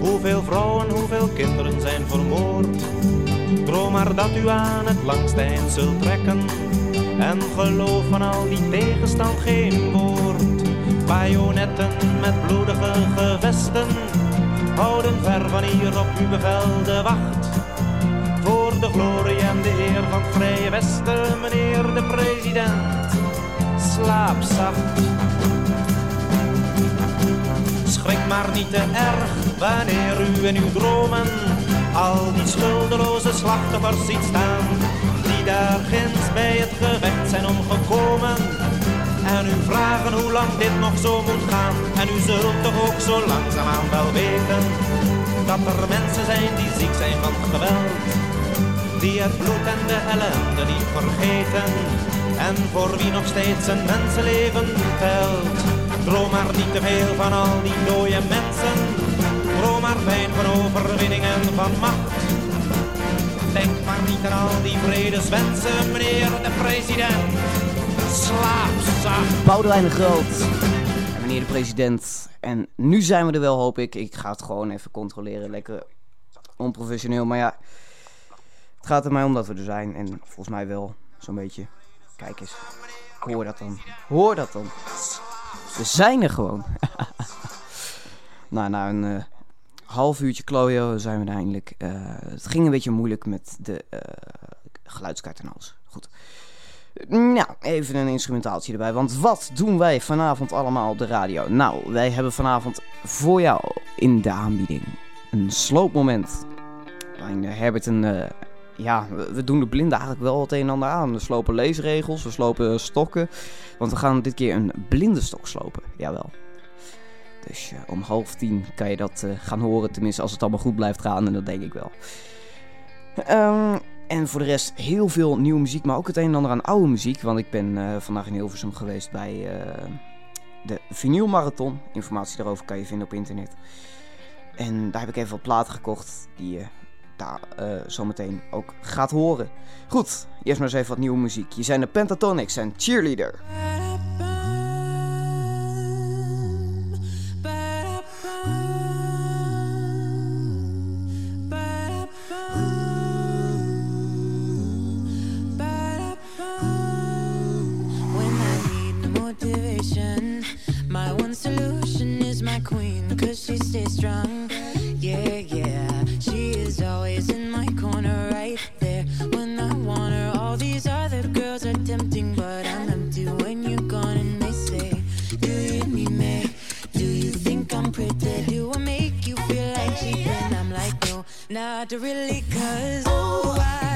Hoeveel vrouwen, hoeveel kinderen zijn vermoord. Droom maar dat u aan het langste eind zult trekken. En geloof van al die tegenstand geen woord. Bajonetten met bloedige gevesten houden ver van hier op uw bevel de wacht. Voor de glorie en de eer van het Vrije Westen, meneer de president, slaap zacht. Schrik maar niet te erg wanneer u in uw dromen al die schuldeloze slachtoffers ziet staan. Die daar ginds bij het gevecht zijn omgekomen. En u vragen hoe lang dit nog zo moet gaan. En u zult toch ook zo langzaamaan wel weten. Dat er mensen zijn die ziek zijn van geweld. Die het bloed en de ellende niet vergeten. En voor wie nog steeds een mensenleven telt. Droom maar niet te veel van al die dode mensen. Droom maar fijn van overwinning en van macht. Denk maar niet aan al die vredeswensen, meneer de president. Slaap zacht. Boudewijn de Groot. En meneer de president. En nu zijn we er wel, hoop ik. Ik ga het gewoon even controleren. Lekker onprofessioneel. Maar ja, het gaat er mij om dat we er zijn. En volgens mij wel zo'n beetje. Kijk eens. Hoor dat dan. Hoor dat dan. We zijn er gewoon. nou, na een uh, half uurtje klooien zijn we eindelijk. Uh, het ging een beetje moeilijk met de uh, geluidskaart en alles. Goed. Nou, even een instrumentaaltje erbij. Want wat doen wij vanavond allemaal op de radio? Nou, wij hebben vanavond voor jou in de aanbieding een sloopmoment. Waarin Herbert een... Ja, we doen de blinden eigenlijk wel het een en ander aan. We slopen leesregels, we slopen stokken. Want we gaan dit keer een blinde stok slopen. Jawel. Dus uh, om half tien kan je dat uh, gaan horen. Tenminste, als het allemaal goed blijft gaan. En dat denk ik wel. Um, en voor de rest heel veel nieuwe muziek, maar ook het een en ander aan oude muziek. Want ik ben uh, vandaag in Hilversum geweest bij de Vinyl Marathon. Informatie daarover kan je vinden op internet. En daar heb ik even wat platen gekocht die daar uh, zometeen ook gaat horen. Goed, eerst maar eens even wat nieuwe muziek. Je zijn de Pentatonics en Cheerleader. she stays strong. Yeah, yeah. She is always in my corner, right there. When I want her, all these other girls are tempting, but I'm empty when you're gone. And they say, Do you need me? Do you think I'm pretty? Do I make you feel like cheating? I'm like, No, not really, cause oh, I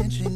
attention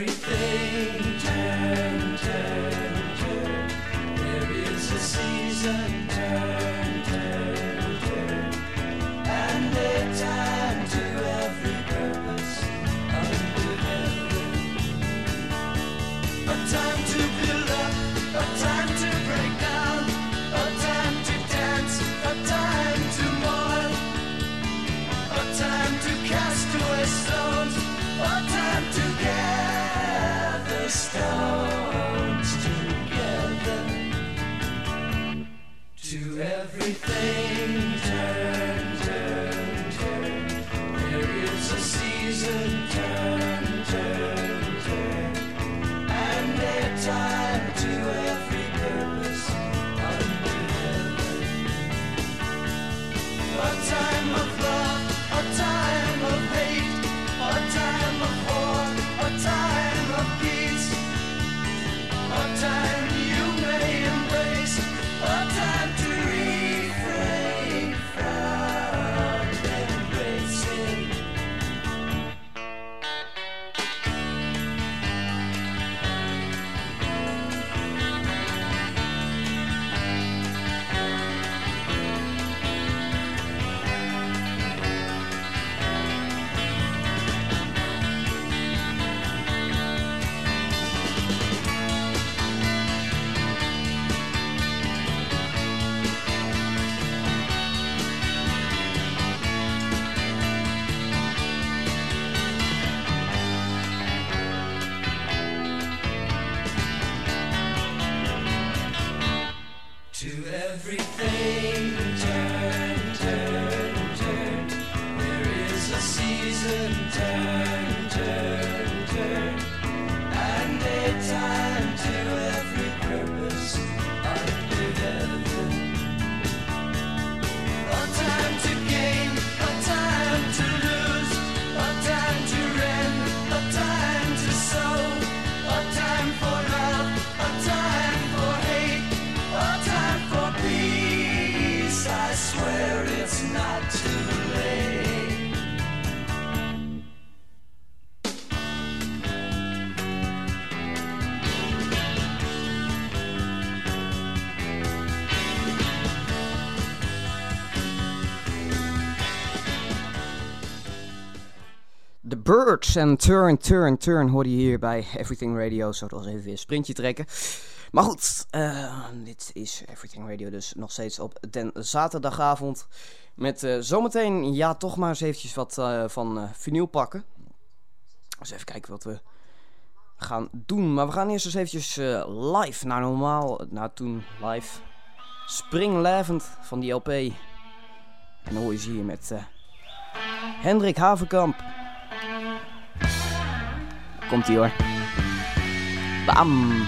everything Birds en Turn, Turn, Turn hoorde je hier bij Everything Radio. Zo was even weer een sprintje trekken. Maar goed, eh, dit is Everything Radio dus nog steeds op den zaterdagavond. Met eh, zometeen, ja, toch maar eens eventjes wat eh, van vinyl pakken. Dus even kijken wat we gaan doen. Maar we gaan eerst eens eventjes live naar normaal. Nou, toen live. Spring Levend van die LP. En dan hoor je ze hier met Hendrik Havenkamp. Komt-ie hoor. Bam!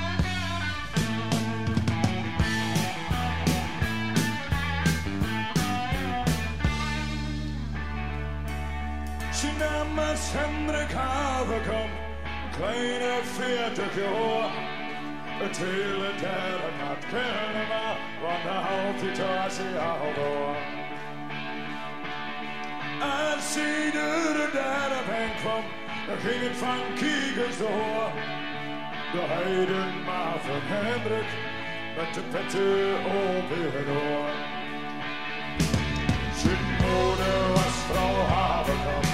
Tjinammas hemre kavekom, kleine fete år. hoor döden att kunna vandra alltid ta sig av då. Allsider där door. en kom, Da ging het van Kiegels door. De heidenmaar van Hendrik met de petten op hun oor. Zijn moeder was vrouw Haverkamp,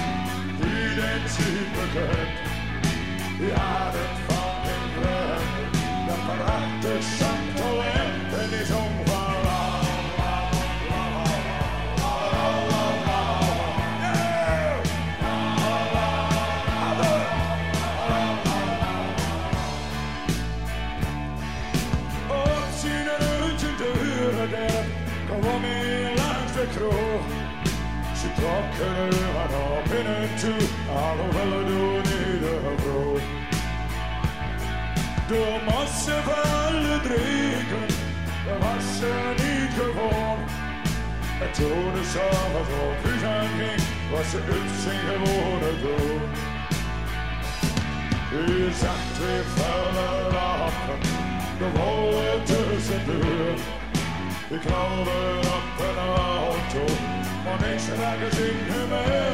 die den ziet bekend. Ja ademt van den Brennen, dat prachtig zangtalent. Kırılman o pinnetu Avralı dunida bro Du måste drinken, driken was måste niet gewoon En toen de s'avonds op huis Was ze uit geworden door. U zag twee lachen De Ik Savage'in Hümeyin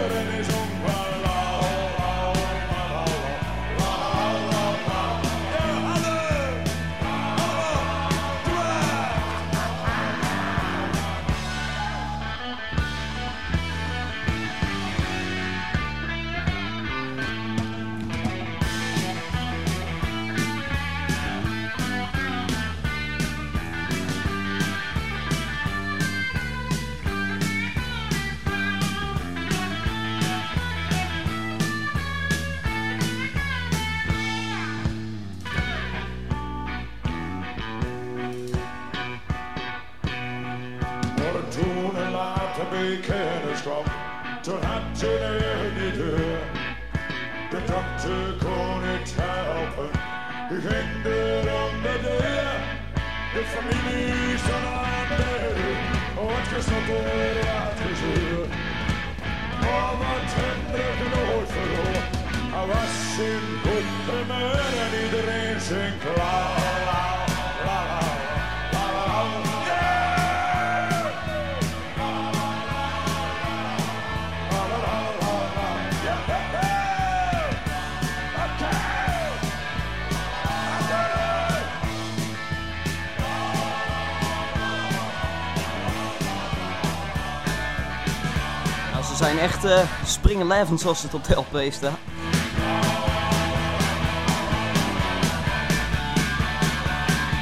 echt eh springen levend zoals het op de LP staat.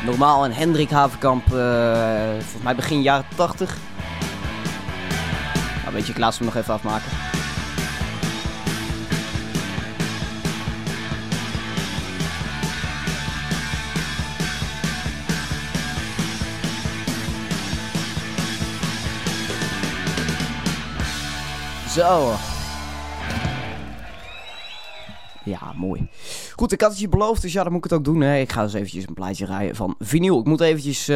Normaal en Hendrik Havenkamp, eh, volgens mij begin jaren 80. Nou, weet je, ik laat ze hem nog even afmaken. Ja, mooi. Goed, ik had het je beloofd, dus ja, dan moet ik het ook doen. Hè. Ik ga eens eventjes een plaatje rijden van vinyl. Ik moet eventjes eh,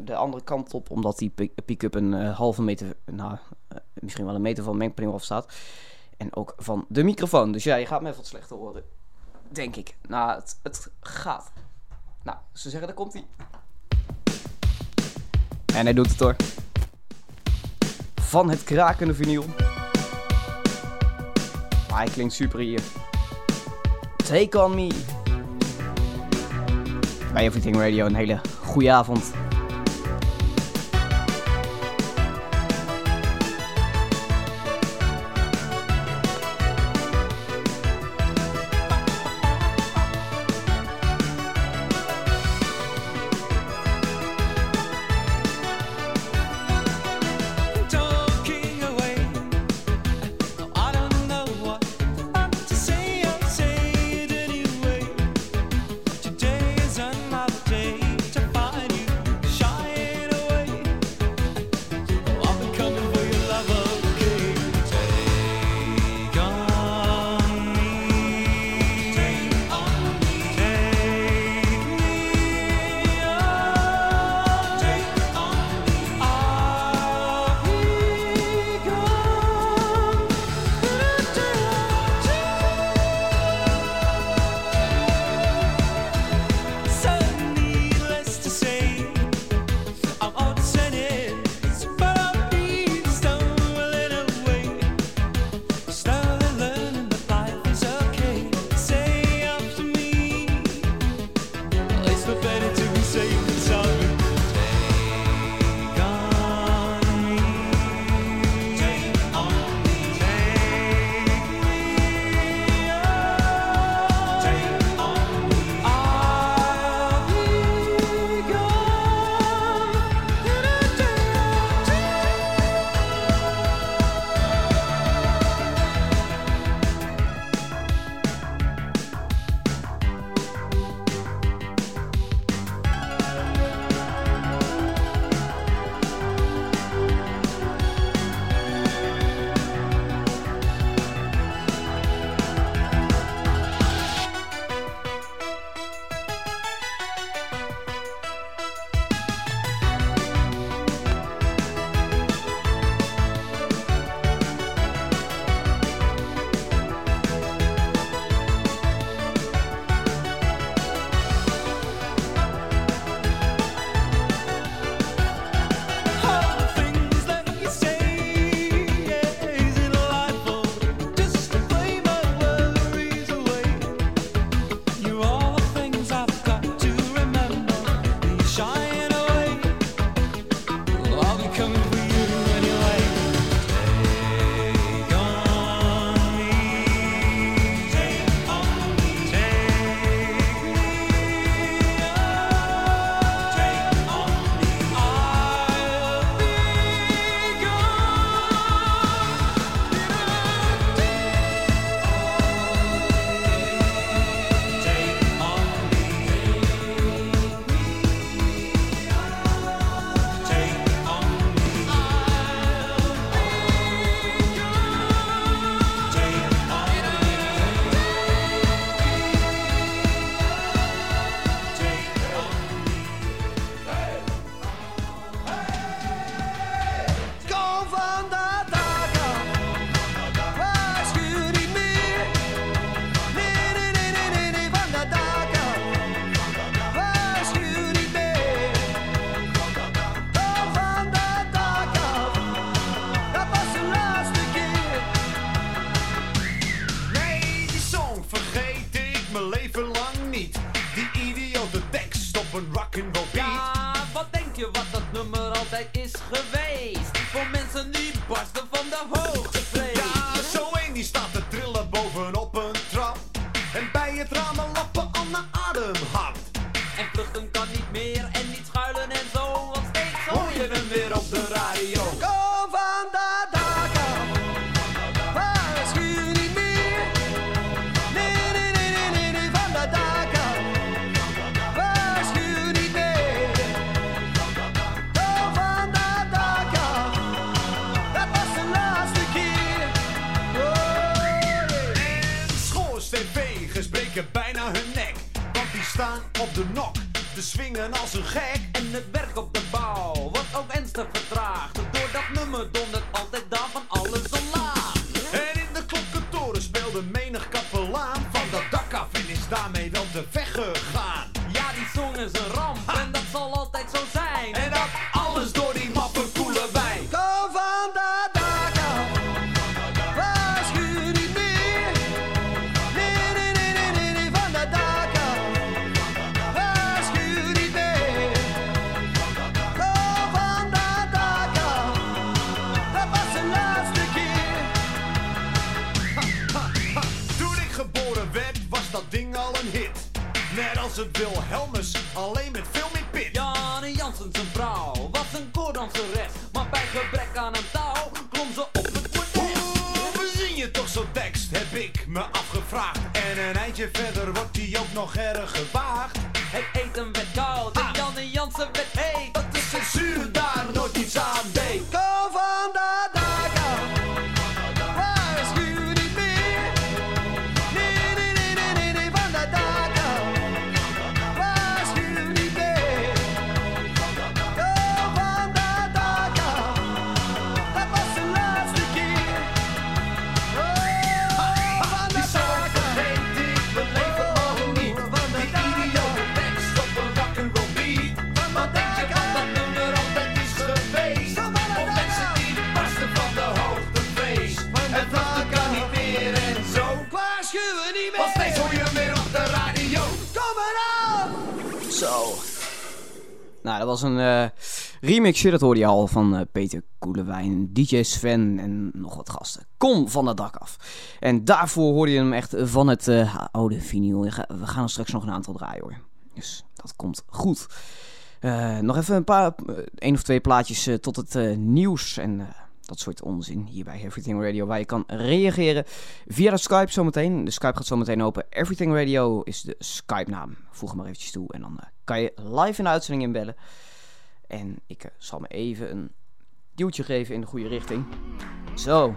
de andere kant op, omdat die pick- pick-up een eh, halve meter, nou, eh, misschien wel een meter van mengpaneel afstaat. En ook van de microfoon. Dus ja, je gaat me even wat slechter horen. Denk ik. Nou, het, het gaat. Nou, ze zeggen, daar komt hij. En hij doet het hoor. Van het krakende vinyl. Hij klinkt super hier. Take on me. Bij Everything Radio een hele goede avond. ik remixje, dat hoorde je al van eh, Peter Koelewijn, DJ Sven en nog wat gasten. Kom van het dak af. En daarvoor hoorde je hem echt van het uh, oude vinyl. We gaan er straks nog een aantal draaien hoor. Dus dat komt goed. Eh, nog even een paar, één of twee plaatjes tot het nieuws en dat soort onzin hier bij Everything Radio. Waar je kan reageren via de Skype zometeen. De Skype gaat zometeen open. Everything Radio is de Skype naam. Voeg hem maar eventjes toe en dan kan je live in de uitzending inbellen. En ik eh, zal me even een duwtje geven in de goede richting. Zo.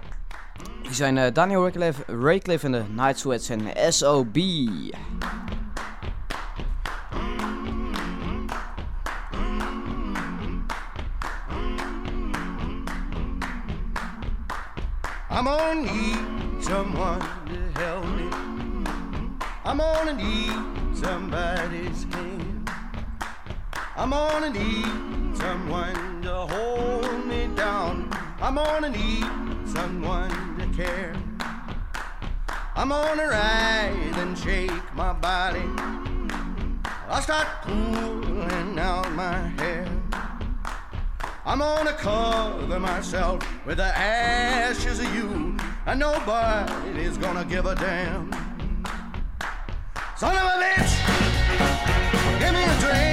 Hier zijn eh, Daniel Radcliffe, Raycliffe en de Night Sweats en SOB. I'm gonna need someone to help me. I'm gonna need somebody's hand. I'm gonna need someone to hold me down. I'm gonna need someone to care. I'm gonna rise and shake my body. I'll start pulling out my hair. I'm gonna cover myself with the ashes of you, and nobody's gonna give a damn. Son of a bitch, give me a drink.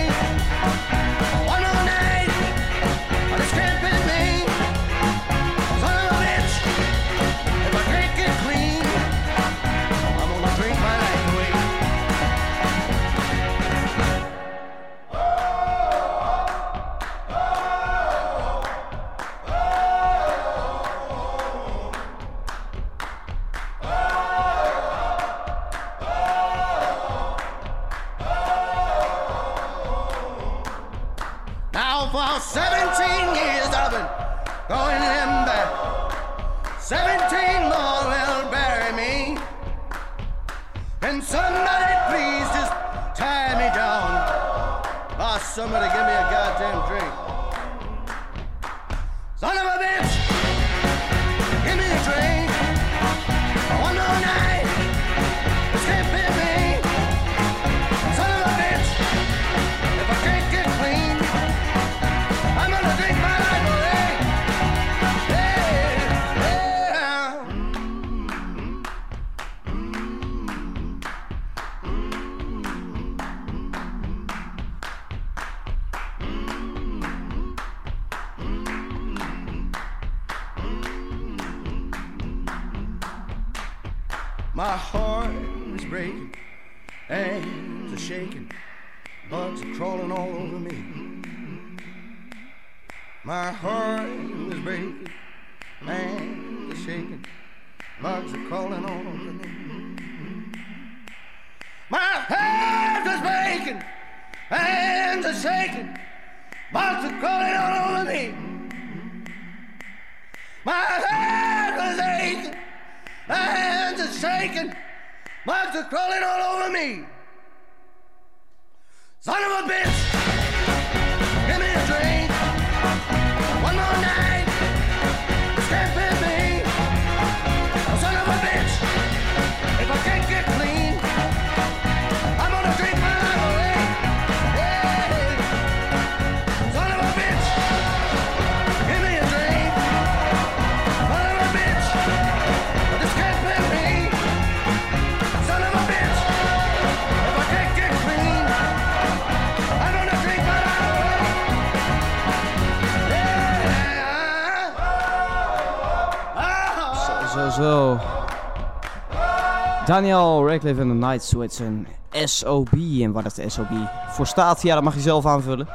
Daniel Radcliffe en The Night Sweats en SOB. En waar dat de SOB voor staat, ja, dat mag je zelf aanvullen.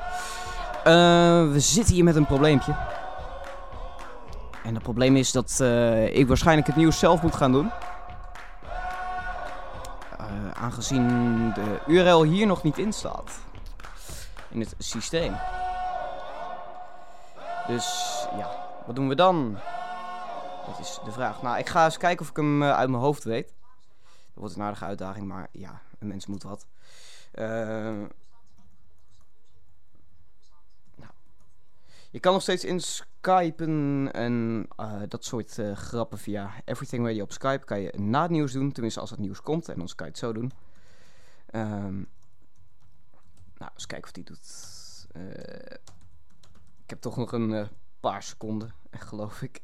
Eh, we zitten hier met een probleempje. En het probleem is dat eh, ik waarschijnlijk het nieuws zelf moet gaan doen. Eh, aangezien de URL hier nog niet in staat. In het systeem. Dus ja, wat doen we dan? Dat is de vraag. Nou, ik ga eens kijken of ik hem uit mijn hoofd weet. Wordt een aardige uitdaging, maar ja, een mens moet wat. Eh, nou. Je kan nog steeds in Skypen en eh, dat soort eh, grappen via Everything Radio op Skype. Kan je na het nieuws doen, tenminste als het nieuws komt. En dan kan je het zo doen. Ehm, nou, eens kijken of die doet. Eh, ik heb toch nog een paar seconden, geloof ik.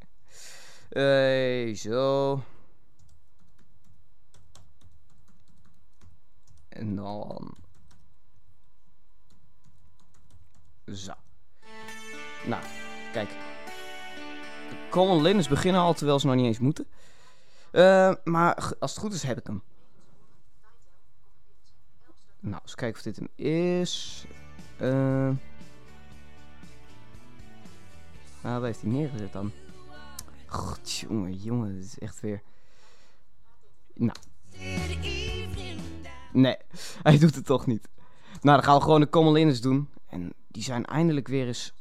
Eh, zo. En dan. Zo. Nou, kijk. De Common Linux beginnen al terwijl ze nog niet eens moeten. Eh, maar als het goed is, heb ik hem. Nou, eens kijken of dit hem is. Nou, waar heeft hij neergezet dan? God, jongen, jongen, dit is echt weer... Nee, hij doet het toch niet. Nou, dan gaan we gewoon de Common Linux doen. En die zijn eindelijk weer eens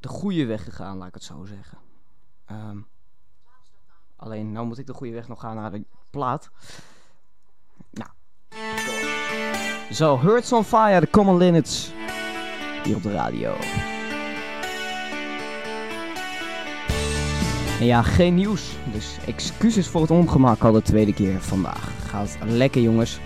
de goede weg gegaan, laat ik het zo zeggen. Ehm, alleen, nou moet ik de goede weg nog gaan naar de plaat. Nou. Zo, Hurts on Fire, de Common Linux. Hier op de radio. En ja, geen nieuws. Dus excuses voor het ongemak al de tweede keer vandaag. Gaat lekker jongens.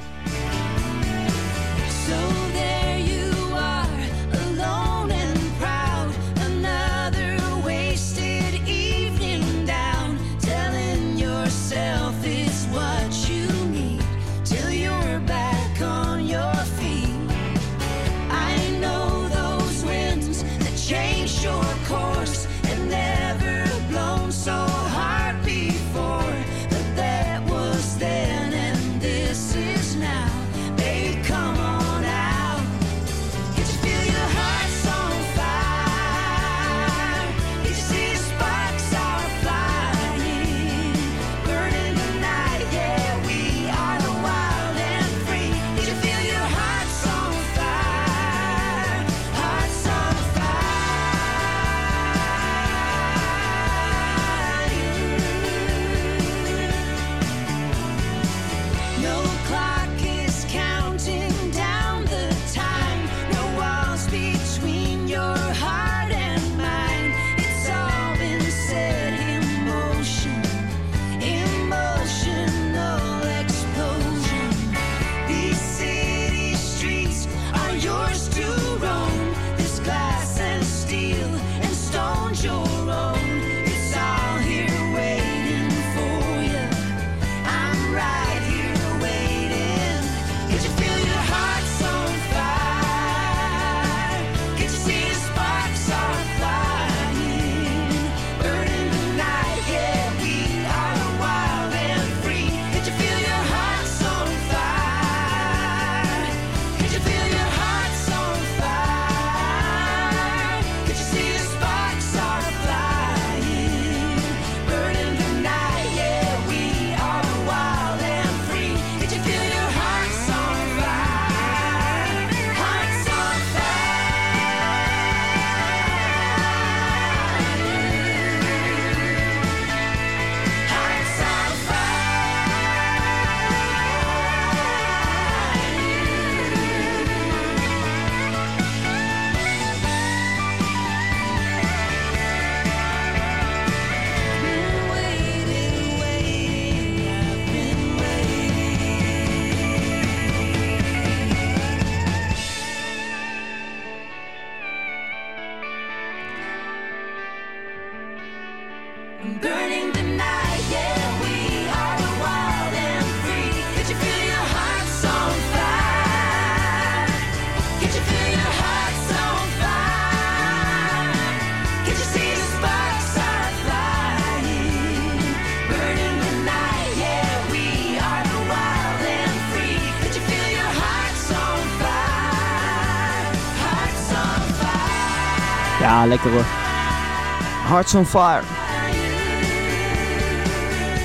Hearts on Fire.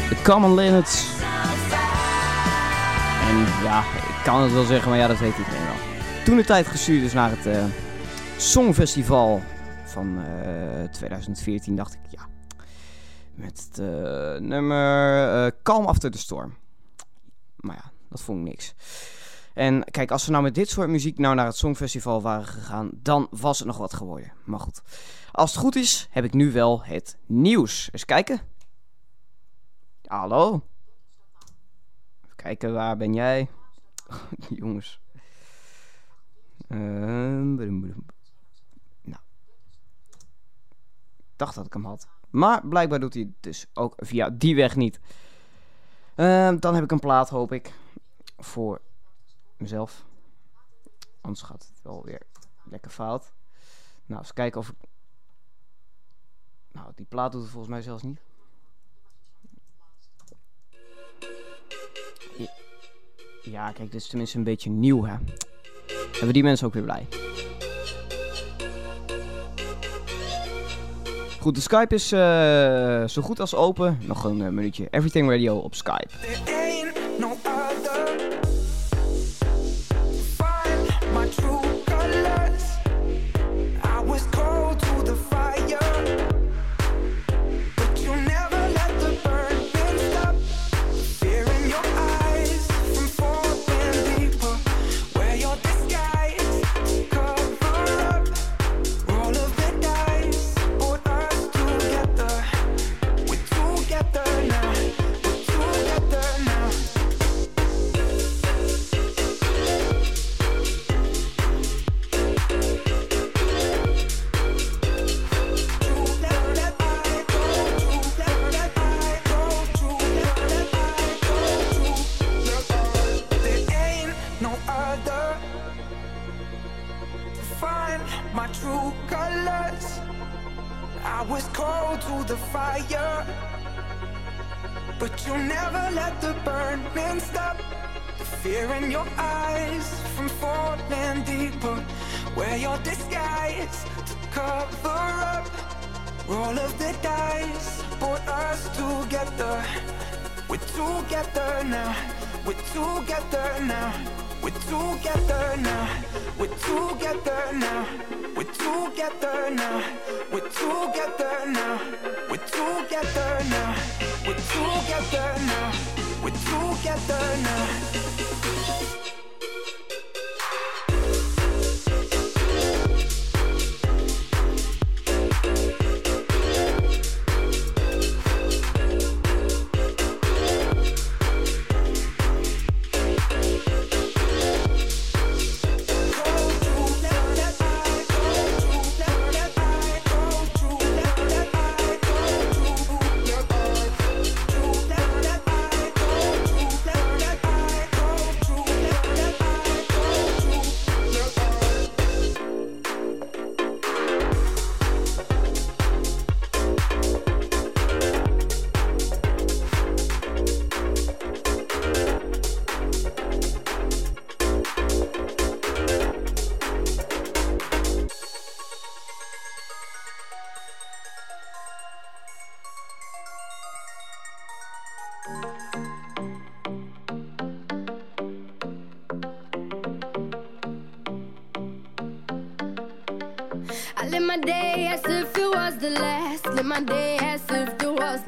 The Common Linnets. En ja, ik kan het wel zeggen, maar ja, dat weet iedereen wel. Toen de tijd gestuurd dus naar het eh, Songfestival van eh, 2014, dacht ik, ja. Met het eh, nummer eh, Calm After the Storm. Maar ja, dat vond ik niks. En kijk, als we nou met dit soort muziek nou naar het Songfestival waren gegaan, dan was het nog wat geworden. Maar goed, als het goed is, heb ik nu wel het nieuws. Eens kijken. Hallo? Even kijken, waar ben jij? Jongens. Ehm, nou. Ik dacht dat ik hem had. Maar blijkbaar doet hij dus ook via die weg niet. Ehm, dan heb ik een plaat, hoop ik. Voor mezelf. Anders gaat het wel weer lekker fout. Nou, eens kijken of ik... Nou, die plaat doet het volgens mij zelfs niet. Ja, kijk, dit is tenminste een beetje nieuw, hè. Hebben die mensen ook weer blij. Goed, de Skype is eh, zo goed als open. Nog een eh, minuutje. Everything Radio op Skype.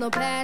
no plan.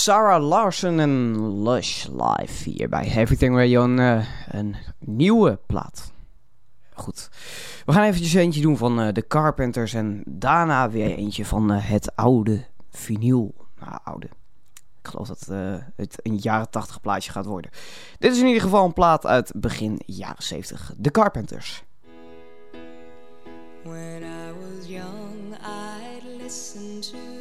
Sarah Larsen en Lush Live hier bij Everything Radio. Een, eh, een nieuwe plaat. Goed. We gaan eventjes eentje doen van eh, de The Carpenters en daarna weer eentje van eh, het oude vinyl. Nou, oude. Ik geloof dat het een jaren 80 plaatje gaat worden. Dit is in ieder geval een plaat uit begin jaren 70. De Carpenters. When I was young, I'd listen to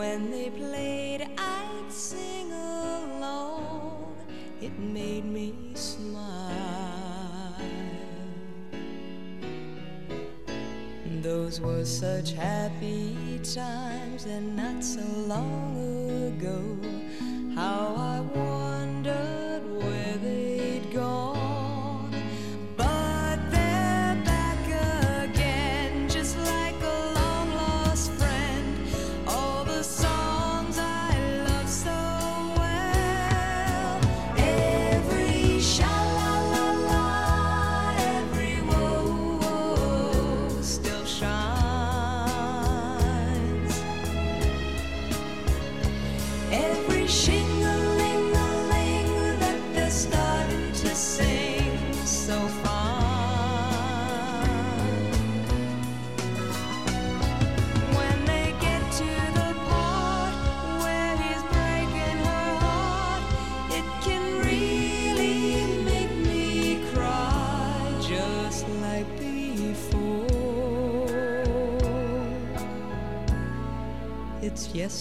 When they played, I'd sing along. It made me smile. Those were such happy times, and not so long ago. How I wonder.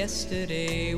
yesterday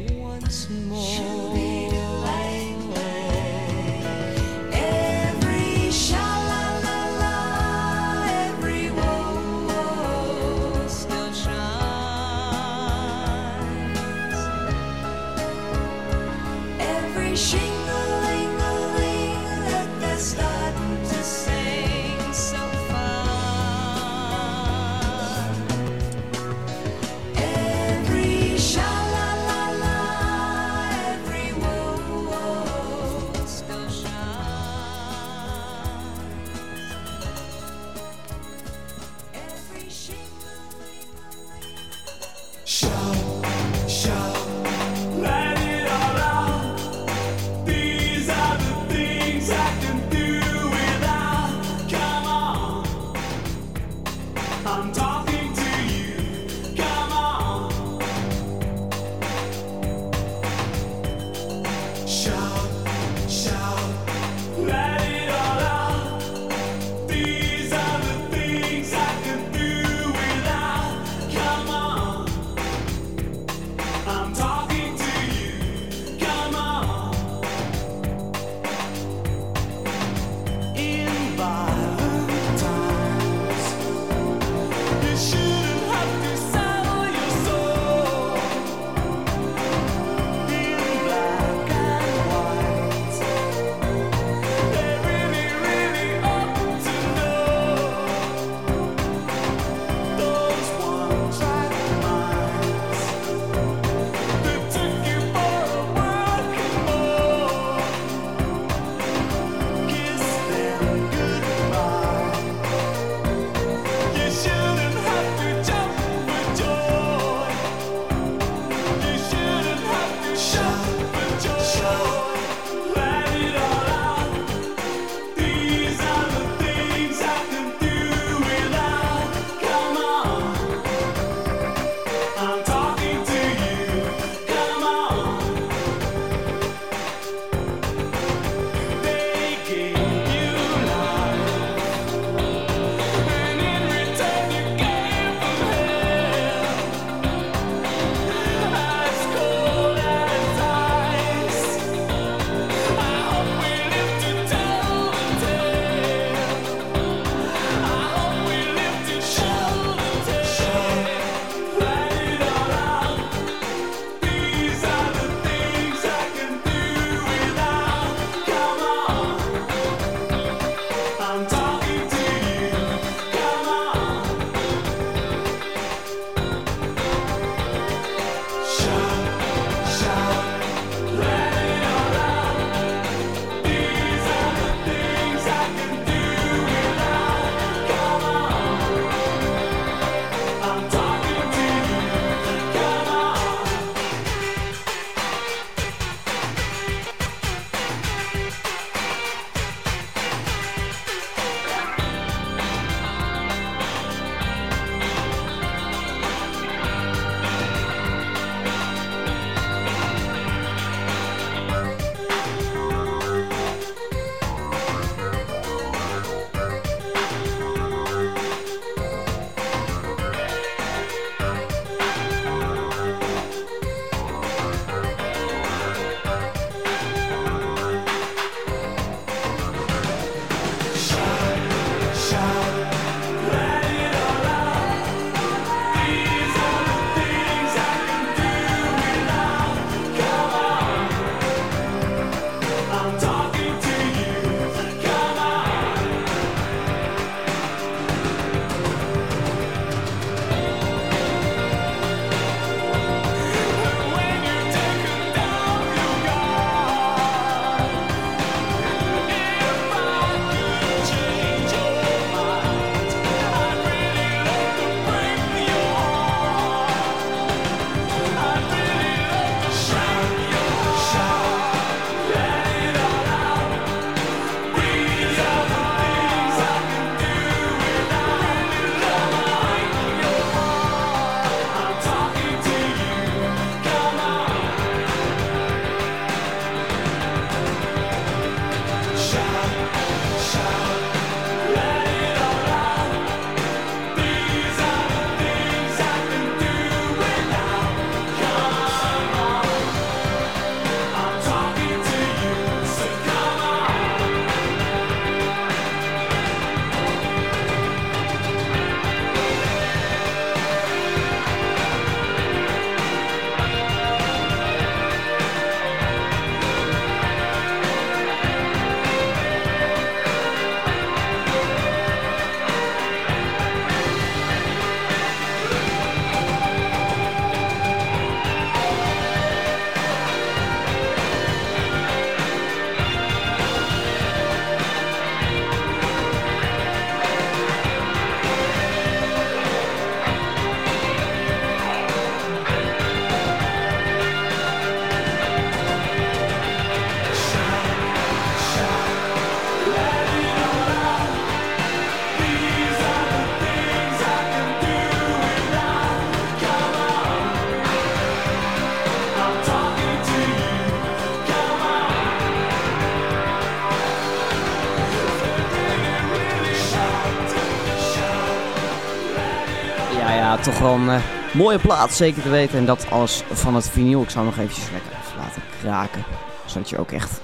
toch wel een eh, mooie plaat, zeker te weten. En dat alles van het vinyl. Ik zal nog eventjes lekker even laten kraken. Zodat je ook echt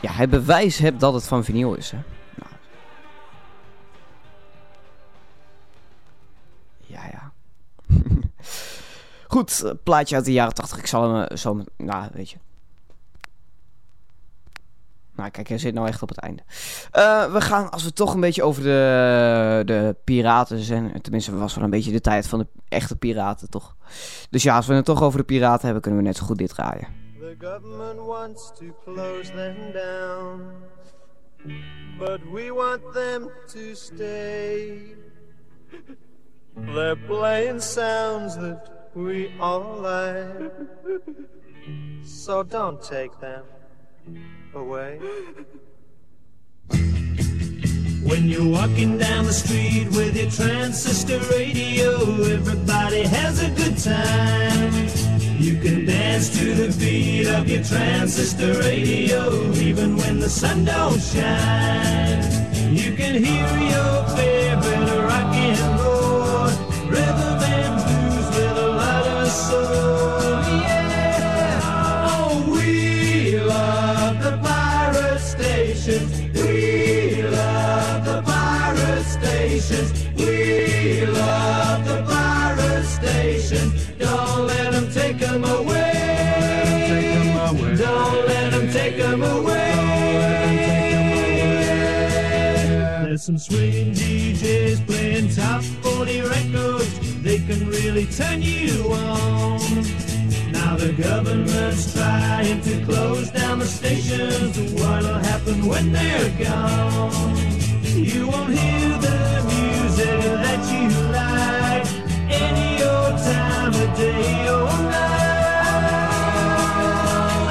ja, het bewijs hebt dat het van vinyl is. Hè? Nou. Ja, ja. Goed, eh, plaatje uit de jaren 80. Ik zal hem eh, zo... Nou, weet je. Nou, kijk, hij zit nou echt op het einde. Eh, we gaan, als we toch een beetje over de, de piraten zijn. Tenminste, was wel een beetje de tijd van de echte piraten, toch? Dus ja, als we het toch over de piraten hebben, kunnen we net zo goed dit draaien. The government wants to close them down, but we want them to stay. They're playing sounds that we all like, so don't take them away. When you're walking down the street with your transistor radio, everybody has a good time. You can dance to the beat of your transistor radio, even when the sun don't shine. You can hear your favorite rock and roll, rhythm and blues with a lot of soul. Station. We love the pirate stations. We love the pirate station. Don't let them take them away. Don't let them take them away. There's some swing DJs playing top 40 records. They can really turn you on. Now the government's trying to close down the stations. What'll happen when they're gone? You won't hear the music that you like any old time of day or night.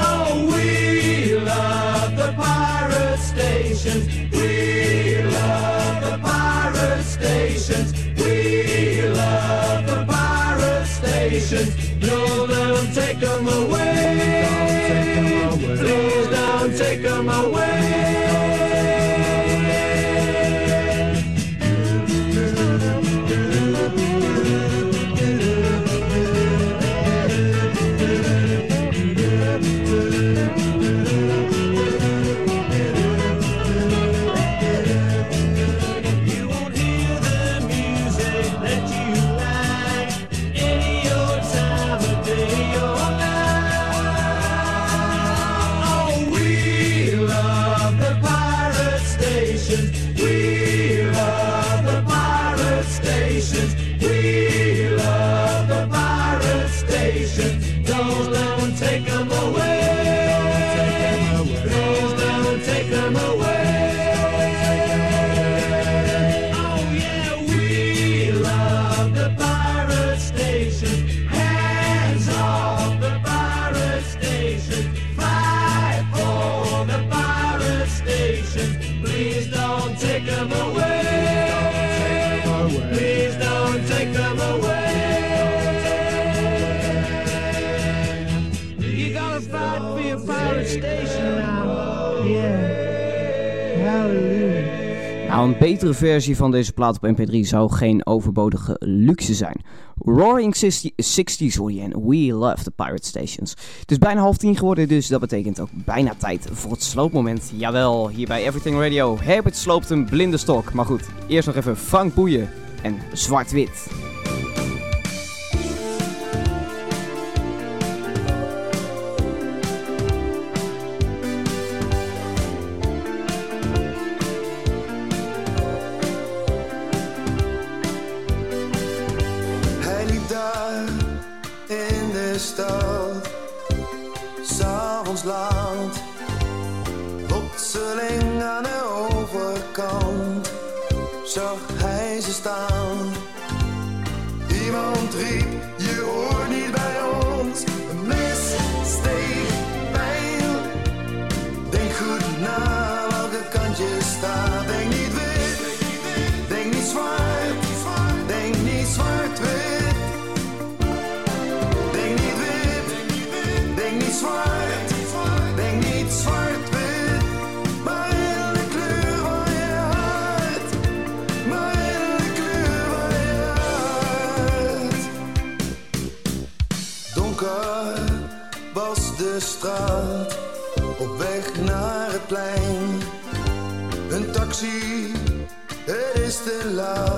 Oh, we love the pirate stations. Stations. Don't take them away. Please don't take them away. Een betere versie van deze plaat op MP3 zou geen overbodige luxe zijn. Roaring 60 60s hoor je en We Love the Pirate Stations. Het is bijna half tien geworden, dus dat betekent ook bijna tijd voor het sloopmoment. Jawel, hier bij Everything Radio. Herbert sloopt een blinde stok. Maar goed, eerst nog even Frank Boeien en Zwart-Wit. Plein. Een taxi, het is te laat.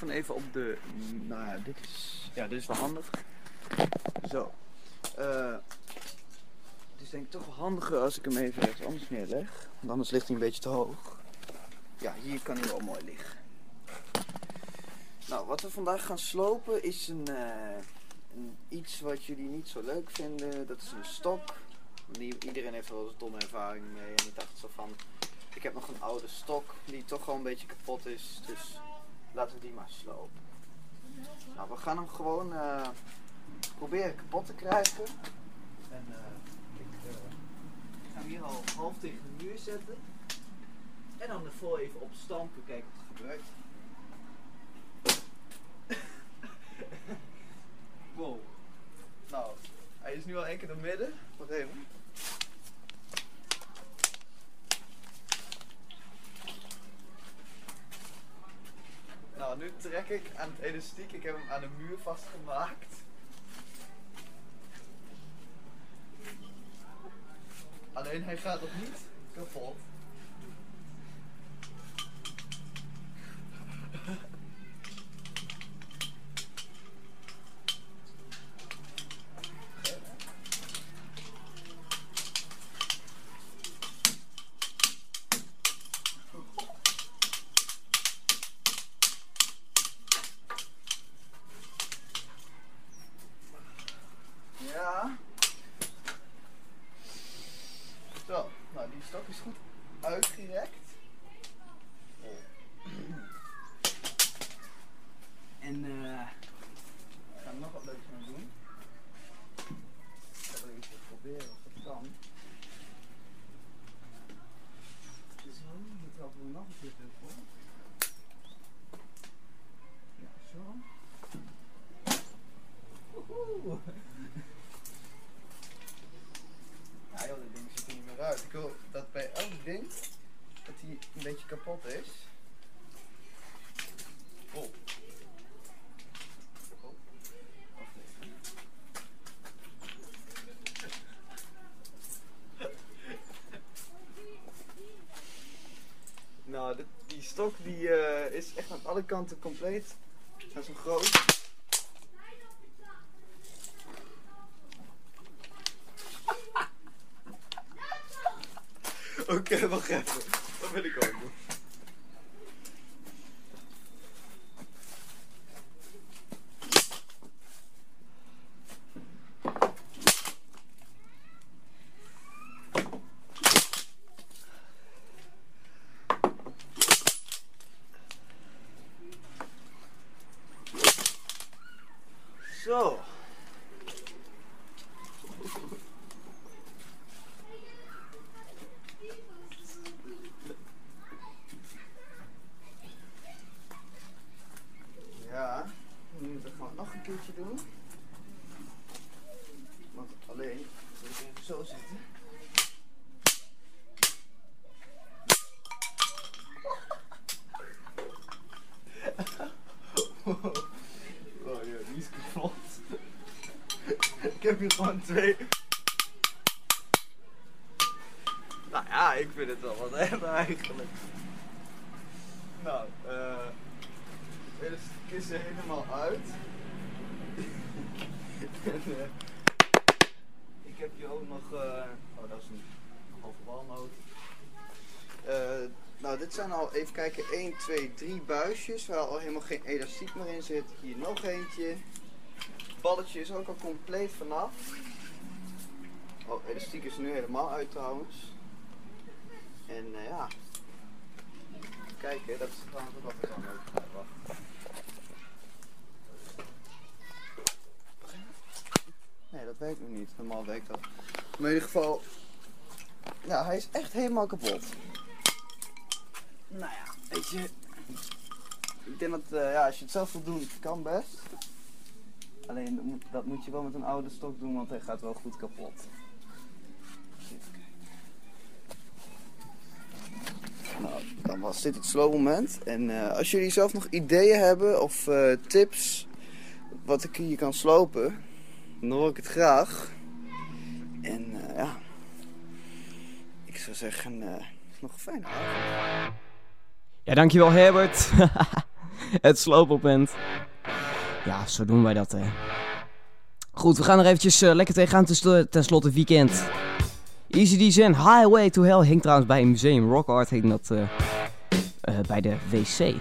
iPhone even op de. Nou ja, dit is, ja, dit is wel handig. Zo. Eh, het is denk ik toch wel handiger als ik hem even ergens anders neerleg. Want anders ligt hij een beetje te hoog. Ja, hier kan hij wel mooi liggen. Nou, wat we vandaag gaan slopen is een, eh, iets wat jullie niet zo leuk vinden. Dat is een stok. Iedereen heeft wel eens een domme ervaring mee. En ik dacht zo van, ik heb nog een oude stok die toch gewoon een beetje kapot is. Dus laten we die maar slopen. Nou, we gaan hem gewoon eh, proberen kapot te krijgen. En eh, ik eh, ga hem hier al half tegen de muur zetten. En dan ervoor even op stampen, kijken wat er gebeurt. wow. Nou, hij is nu al één keer naar midden. Wacht even. Nou, nu trek ik aan het elastiek. Ik heb hem aan de muur vastgemaakt. Alleen hij gaat nog niet kapot. Ja. Zo, nou die stok is goed uitgerekt. En eh ik ga er nog wat leuks aan doen. Ik ga wel even proberen of dat kan. Dus zo, moet wel doen nog een keer dubbel. Ja, zo. Woehoe. Ja joh, dit ding ziet er niet meer uit. Ik wil dat bij elk ding, dat hij een beetje kapot is. Oh. Oh. Wacht even. Nou, dit- die die eh, is echt aan alle kanten compleet. Hij is zo groot. Oké, wacht even. Dat wil ik ook doen. Zo. Oh ja, die is kapot. ik heb hier gewoon twee. Nou ja, ik vind het wel wat hebben eigenlijk. Nou, eh. Uh, de is er helemaal uit. en, eh, ik heb hier ook nog. eh oh, dat is een halve walnoot. Eh, nou, dit zijn al, even kijken, 1, 2, 3 buisjes waar al helemaal geen elastiek meer in zit. Hier nog eentje. Het balletje is ook al compleet vanaf. Oh, elastiek is nu helemaal uit trouwens. En eh, ja. Kijken, dat is trouwens ook dan ook. Nee, dat werkt nog niet. Normaal werkt dat. Maar in ieder geval, ja, hij is echt helemaal kapot. Nou ja, weet je. Ik denk dat eh, ja, als je het zelf wil doen, kan best. Alleen dat moet, je wel met een oude stok doen, want hij gaat wel goed kapot. Nou, dan was dit het slow moment. En eh, als jullie zelf nog ideeën hebben of eh, tips wat ik hier kan slopen, dan hoor ik het graag. En ja, ik zou zeggen, nog een fijne avond. Dankjewel Herbert. het sloopmoment. Ja, zo doen wij dat, hè. Goed, we gaan er eventjes eh, lekker tegenaan ten, slo- ten slotte weekend. Easy D Highway to Hell, hing trouwens bij een museum. Rock Art hing dat eh, eh, bij de wc.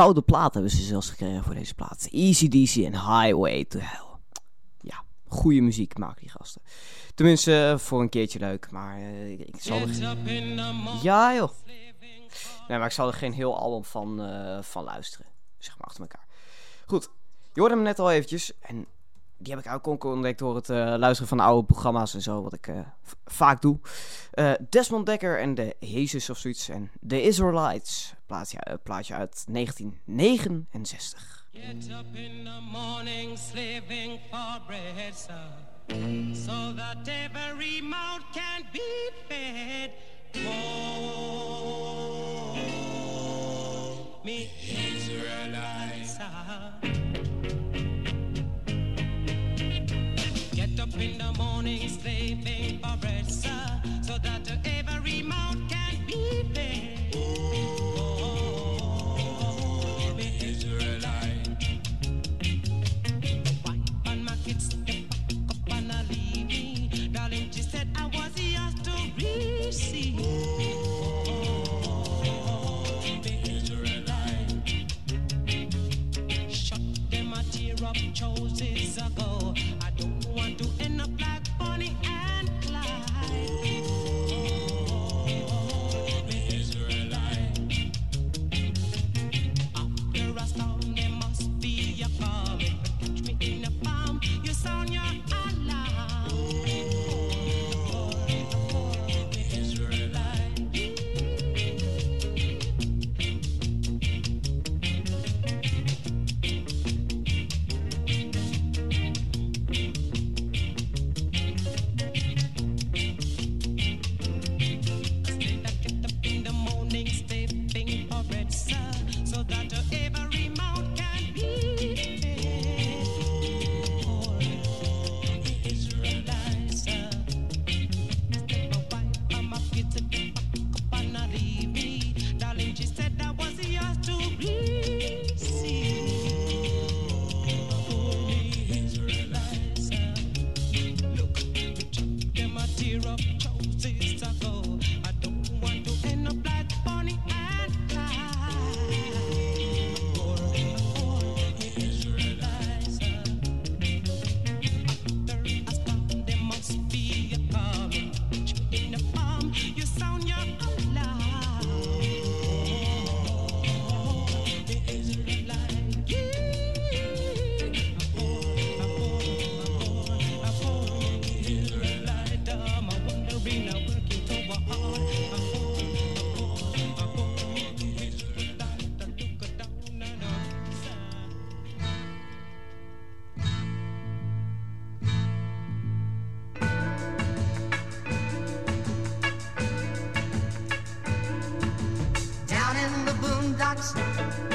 gouden platen hebben ze zelfs gekregen voor deze plaat. Easy DC en Highway to Hell. Ja, goede muziek maken die gasten. Tenminste, eh, voor een keertje leuk, maar eh, ik, zal er... Ja joh. Nee, maar ik zal er geen heel album van, eh, van luisteren. Zeg maar achter elkaar. Goed, je hoorde hem net al eventjes en die heb ik ook kon ontdekt door het eh, luisteren van oude programma's en zo, wat ik eh, vaak doe. Eh, Desmond Dekker en de Jesus of zoiets en de Israelites, plaatje, plaatje uit 1969. Get up in the morning, slaving for bread, sir. So that every mouth can be fed. Oh, me Israelites. biggest baby. moon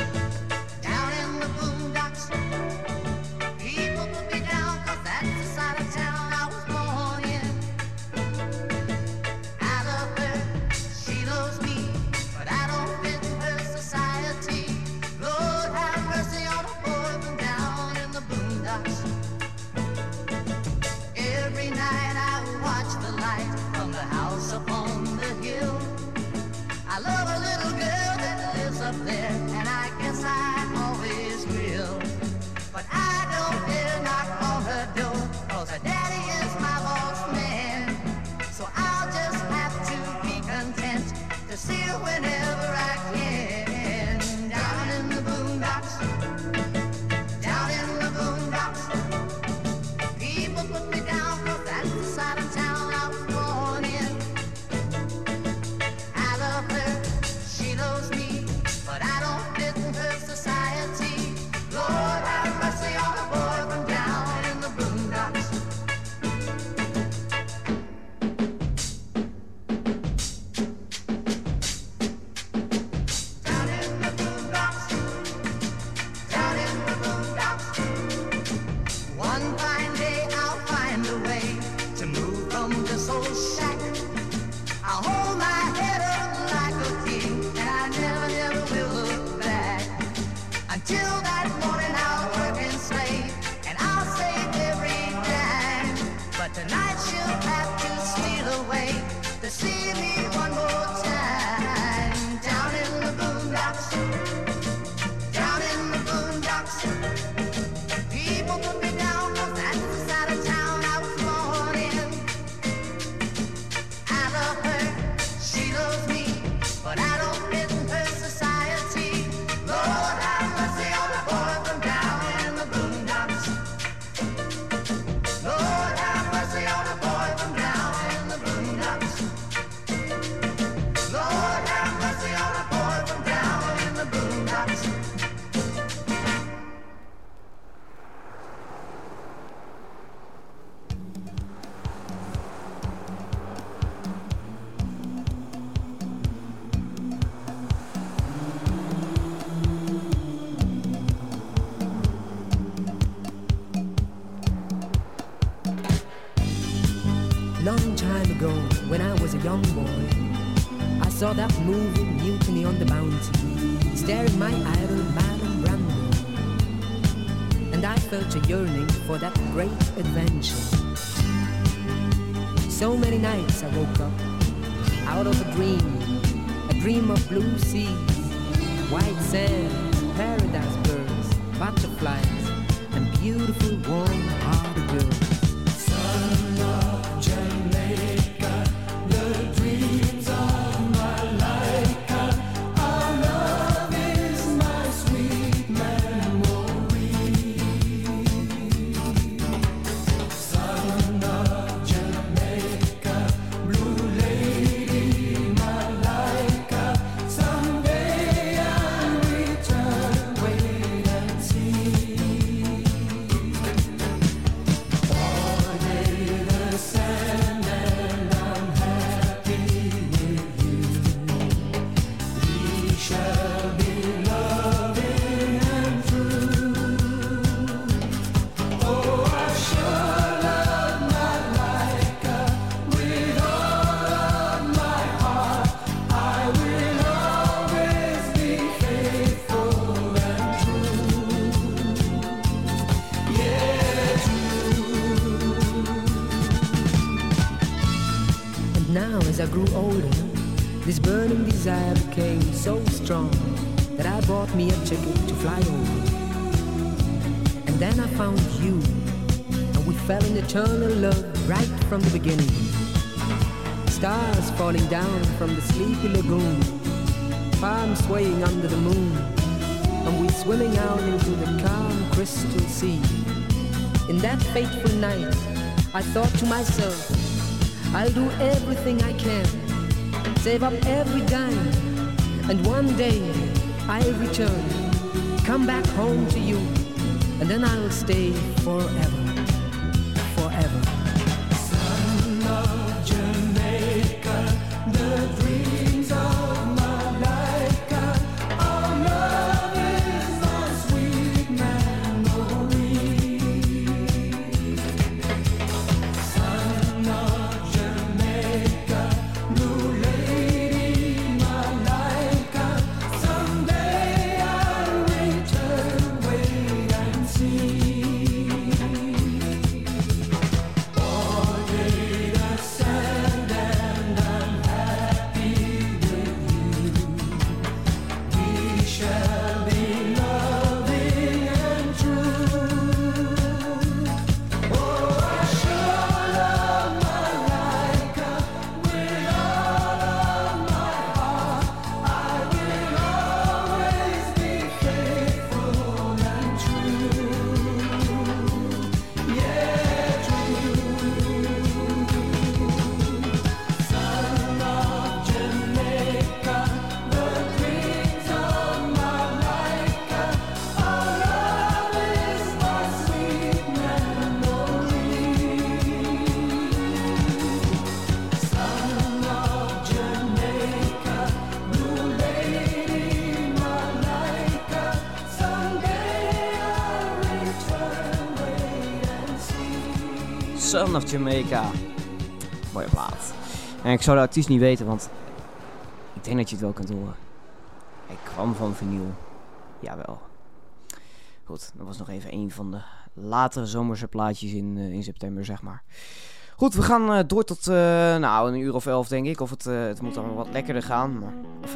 that moving Mutiny on the Bounty, staring my idol Marlon Brando. And I felt a yearning for that great adventure. So many nights I woke up out of a dream, a dream of blue seas, white sand, fateful night, I thought to myself, I'll do everything I can, save up every dime, and one day I'll return, come back home to you, and then I'll stay forever. Jamaica. Mooie plaat. En ik zou de artiest niet weten, want ik denk dat je het wel kunt horen. Hij kwam van vinyl. Jawel. Goed, dat was nog even een van de latere zomerse plaatjes in, eh, in september, zeg maar. Goed, we gaan eh, door tot eh, nou, een uur of elf, denk ik. Of het, het moet dan wat lekkerder gaan. Maar, of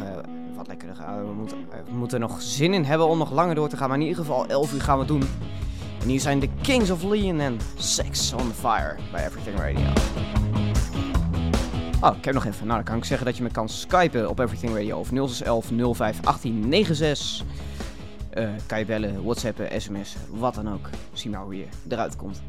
wat lekkerder gaan. We moeten, we moeten nog zin in hebben om nog langer door te gaan. Maar in ieder geval 11 uur gaan we doen. En hier zijn de Kings of Leon en Sex on Fire bij Everything Radio. Oh, ik heb nog even. Nou, dan kan ik zeggen dat je me kan skypen op Everything Radio. Of 0611 05 18 96. Eh, kan je bellen, whatsappen, sms'en, wat dan ook. Zie maar hoe je eruit komt.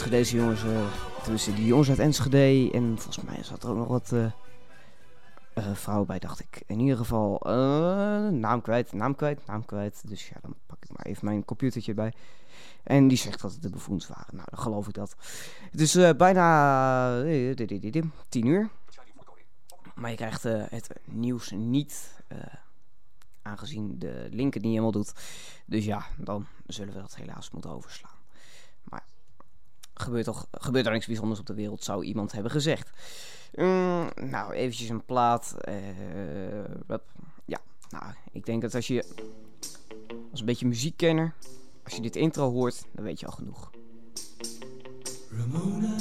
De Enschedeze jongens, eh tenminste die jongens uit Enschede. En volgens mij zat er ook nog wat eh eh, vrouwen bij, dacht ik. In ieder geval, naam kwijt, naam kwijt, naam kwijt. Dus ja, dan pak ik maar even mijn computertje bij. En die zegt dat het de buffoons waren. Nou, dan geloof ik dat. Het is bijna di- tien uur. Maar je krijgt het nieuws niet, aangezien de link het niet helemaal doet. Dus ja, dan zullen we dat helaas moeten overslaan. Gebeurt, toch, gebeurt er niks bijzonders op de wereld, zou iemand hebben gezegd. Mm, nou, eventjes een plaat. eh, ja, nou, ik denk dat als je als een beetje muziekkenner, als je dit intro hoort, dan weet je al genoeg. Ramona.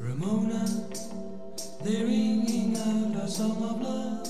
Ramona, ringing of love.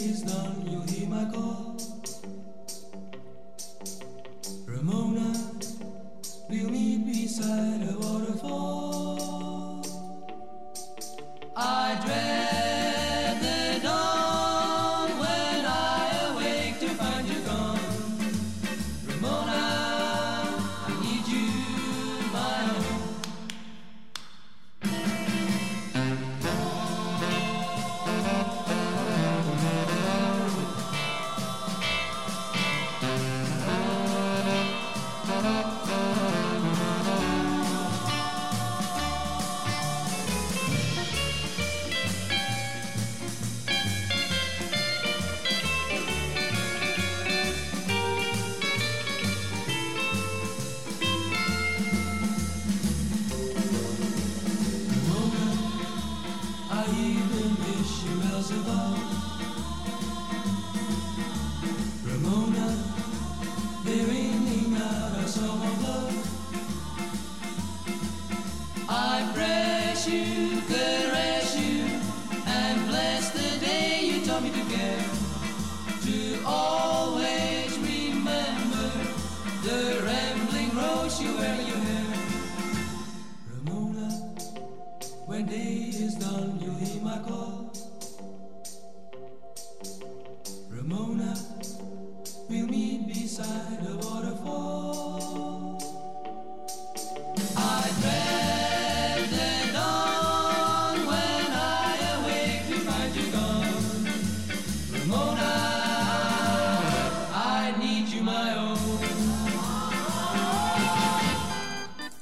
smile.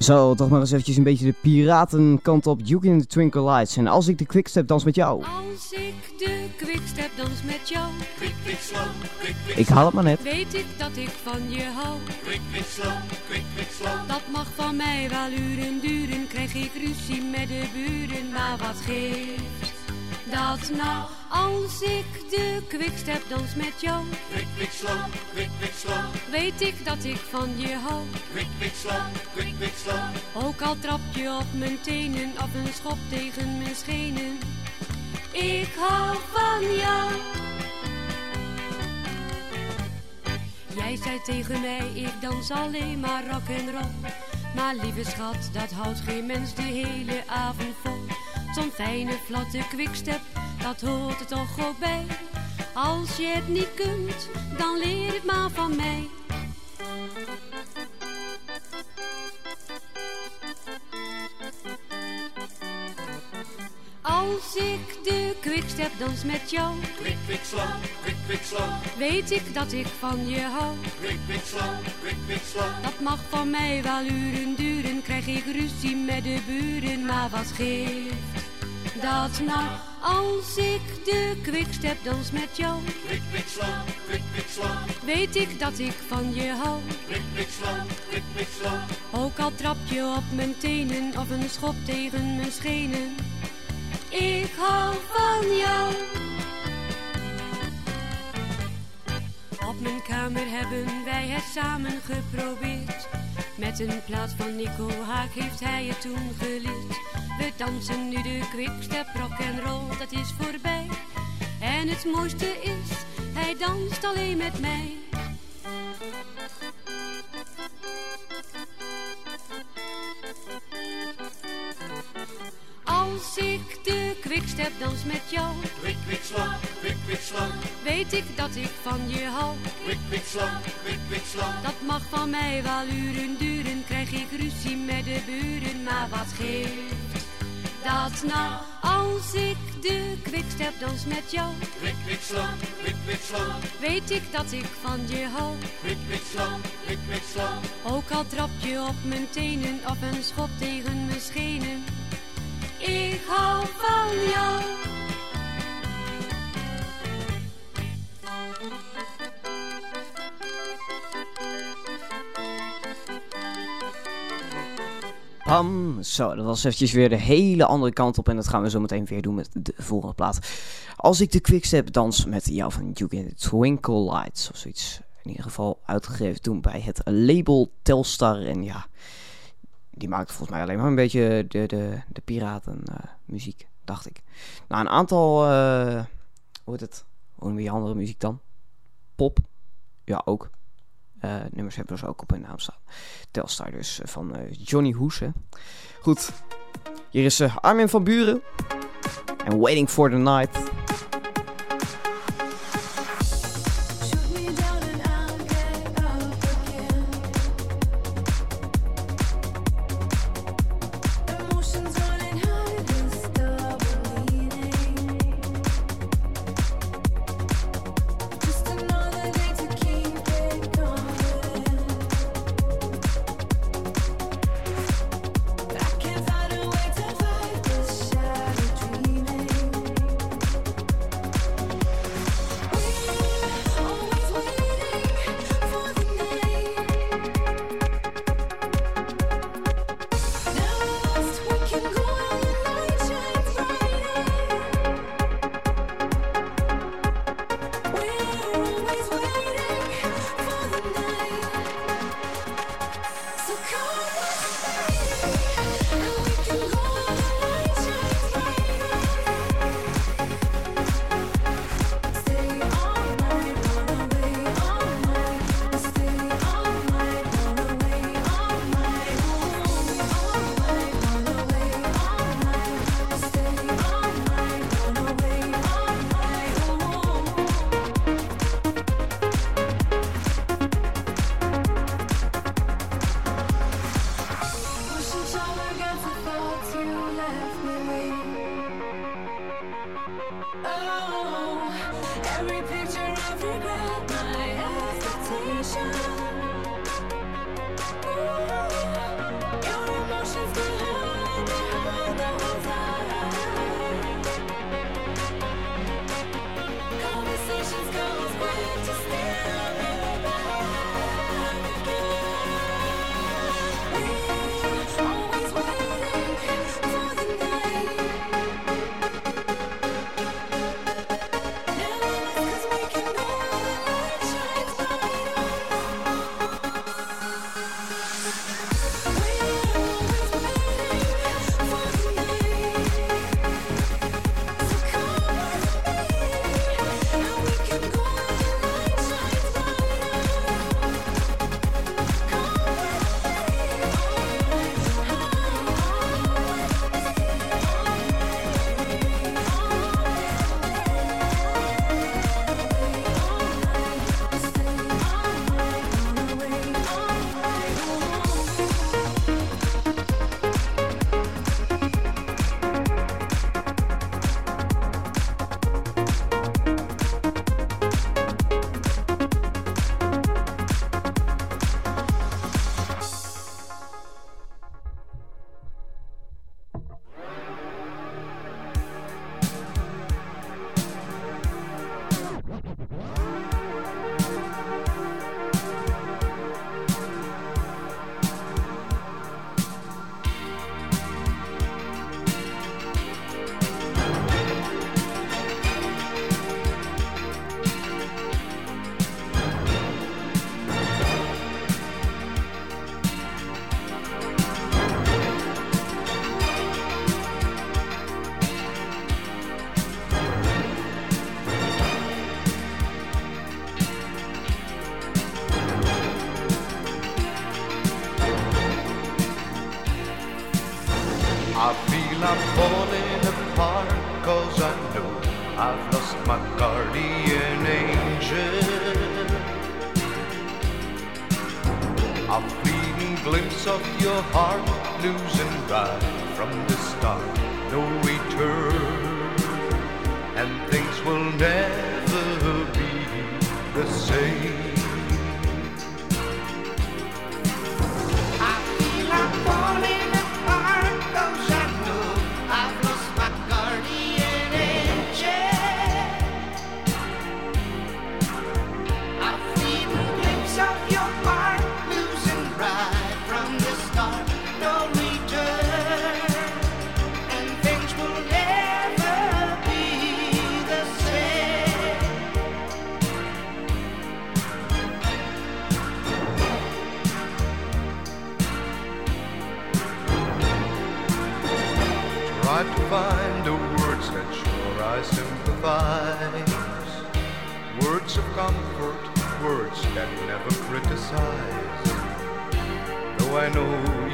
Zo, toch maar eens eventjes een beetje de piratenkant op. You in the Twinkle Lights. En als ik de quickstep dans met jou. Als ik de quickstep dans met jou, Quick, quick, slow, quick, quick, Ik haal het maar net. weet ik dat ik van je hou. quick, quick, slow, quick, quick, slow. Dat mag van mij wel uren duren, krijg ik ruzie met de buren, maar wat geeft dat nou? Als ik de quickstep dans met jou, Quick, quick, slow, quick, quick, slow. weet ik dat ik van je hou. Quick, quick, slow, quick, quick, slow. Ook al trap je op mijn tenen of een schop tegen mijn schenen. Ik hou van jou. Jij zei tegen mij, ik dans alleen maar rock en roll. Maar lieve schat, dat houdt geen mens de hele avond vol. Zo'n fijne, vlotte quickstep, dat hoort er toch ook bij. Als je het niet kunt, dan leer het maar van mij. Als ik de quickstep dans met jou, Quick, quick, slow, quick, quick, slow. weet ik dat ik van je hou. Quick, quick, slow, quick, quick, slow. Dat mag van mij wel uren duren, krijg ik ruzie met de buren, maar wat geeft dat nou? Als ik de quickstep dans met jou, Quick, quick, slow, quick, quick, slow. weet ik dat ik van je hou. Quick, quick, slow, quick, quick, slow. Ook al trap je op mijn tenen of een schop tegen mijn schenen. Ik hou van jou. Op mijn kamer hebben wij het samen geprobeerd. Met een plaat van Nico Haak heeft hij het toen geleerd. We dansen nu de quickstep rock en roll, dat is voorbij. En het mooiste is, hij danst alleen met mij. Als ik de quickstep dans met jou, Quick, quick, slow, quick, quick, slow. weet ik dat ik van je hou. Quick, quick, slow, quick, quick, slow. Dat mag van mij wel uren duren, krijg ik ruzie met de buren, maar wat geeft dat nou? Als ik de quickstep dans met jou, Quick, quick, slow, quick, quick, slow. weet ik dat ik van je hou. Quick, quick, slow, quick, quick, slow. Ook al trap je op mijn tenen of een schop tegen mijn schenen. Ik hou van jou. Pam. Zo, dat was eventjes weer de hele andere kant op. En dat gaan we zo meteen weer doen met de volgende plaat. Als ik de quickstep dans met jou van You Can Twinkle Lights of zoiets. In ieder geval uitgegeven toen bij het label Telstar. En ja, die maakte volgens mij alleen maar een beetje de, de, de piratenmuziek, muziek, dacht ik. Nou, een aantal, eh hoe heet het? Hoe noem je andere muziek dan? Pop. Ja, ook. Eh, nummers hebben ze ook op hun naam staan. Telstar dus, van eh, Johnny Hoes. Goed. Hier is Armin van Buren. En Waiting for the Night.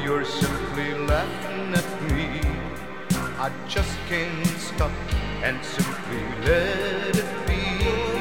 you're simply laughing at me. I just can't stop and simply let it be.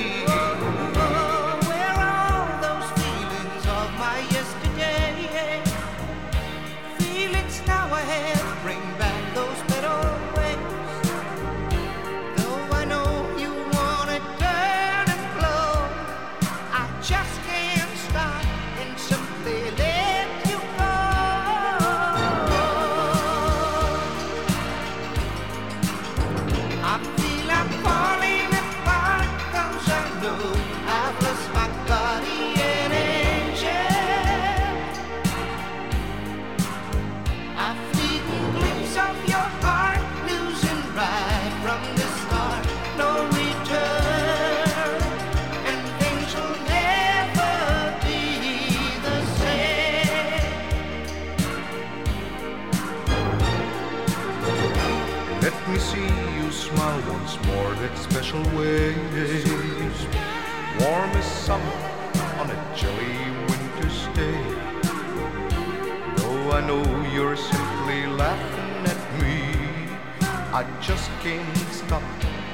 I just can't stop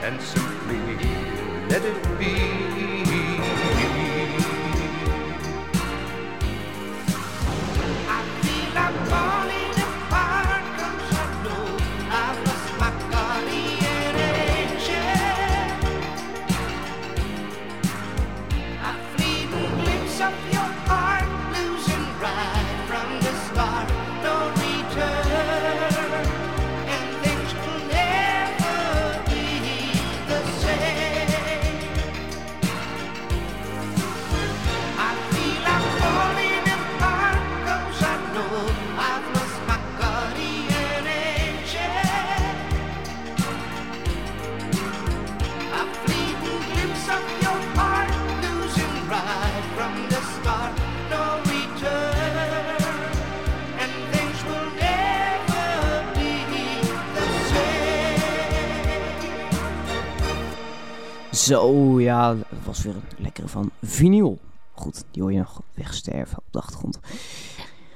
and simply let it be. Zo, ja, dat was weer een lekkere van vinyl. Goed, die hoor je nog wegsterven op de achtergrond.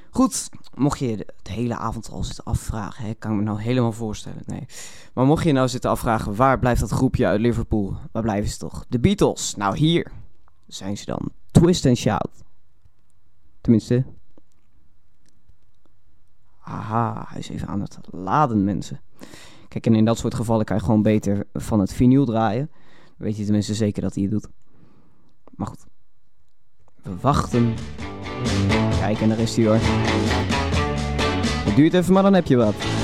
Goed, mocht je de hele avond al zitten afvragen, hè, kan ik me nou helemaal voorstellen. Nee. Maar mocht je nou zitten afvragen, waar blijft dat groepje uit Liverpool? Waar blijven ze toch? De Beatles. Nou, hier zijn ze dan. Twist and Shout. Tenminste. Aha, hij is even aan het laden, mensen. Kijk, en in dat soort gevallen kan je gewoon beter van het vinyl draaien. Weet je tenminste zeker dat hij het doet. Maar goed. We wachten. Kijk, en daar is hij hoor. Het duurt even, maar dan heb je wat.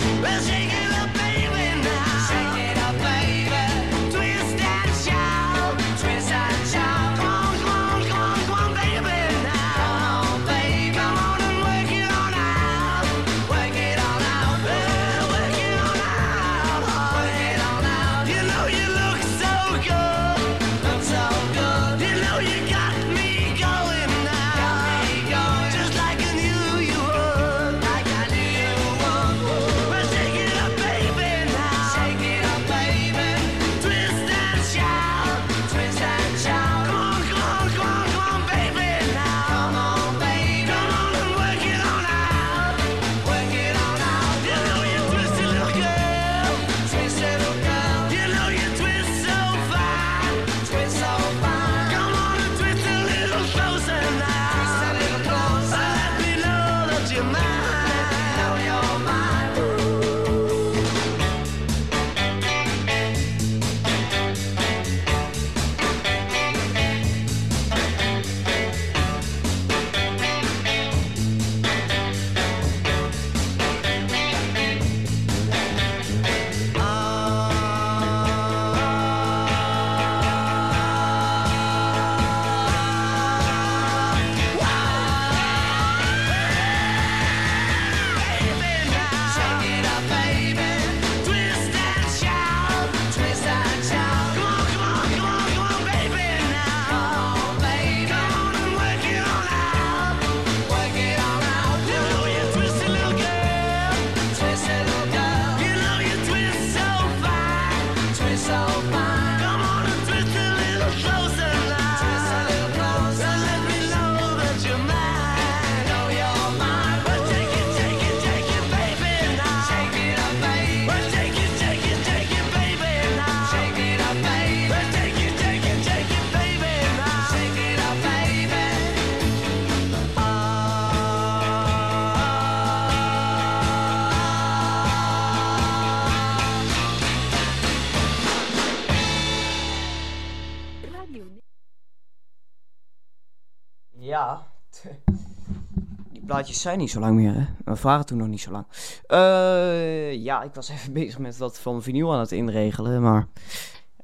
Zijn niet zo lang meer, hè? We waren toen nog niet zo lang. Eh, ja, ik was even bezig met wat van vinyl aan het inregelen. Maar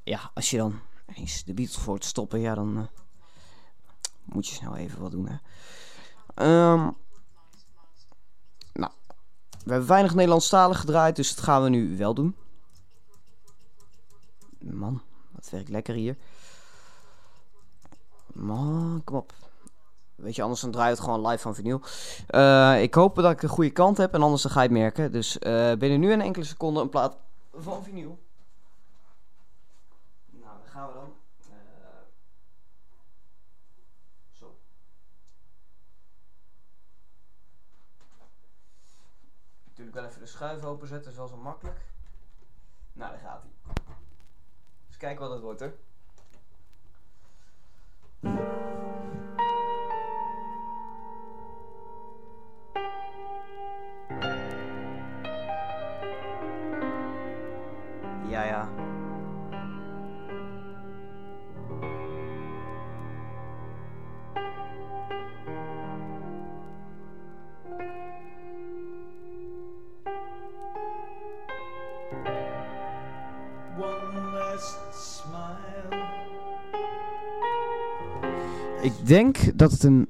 ja, als je dan eens de Beatles voor te stoppen, ja, dan eh, moet je snel even wat doen, hè? Ehm, nou, we hebben weinig Nederlandstalig gedraaid, dus dat gaan we nu wel doen. Man, dat werkt lekker hier. Man, kom op. Weet je, anders dan draai je het gewoon live van vinyl. Eh, ik hoop dat ik een goede kant heb en anders dan ga je het merken. Dus eh, binnen nu en enkele seconden een plaat van vinyl. Nou, daar gaan we dan. Eh, zo. Natuurlijk wel even de schuif openzetten, dat is wel zo makkelijk. Nou, daar gaat hij. Eens kijken wat het wordt, hè. Ja, ja. One last smile. Ik denk dat het een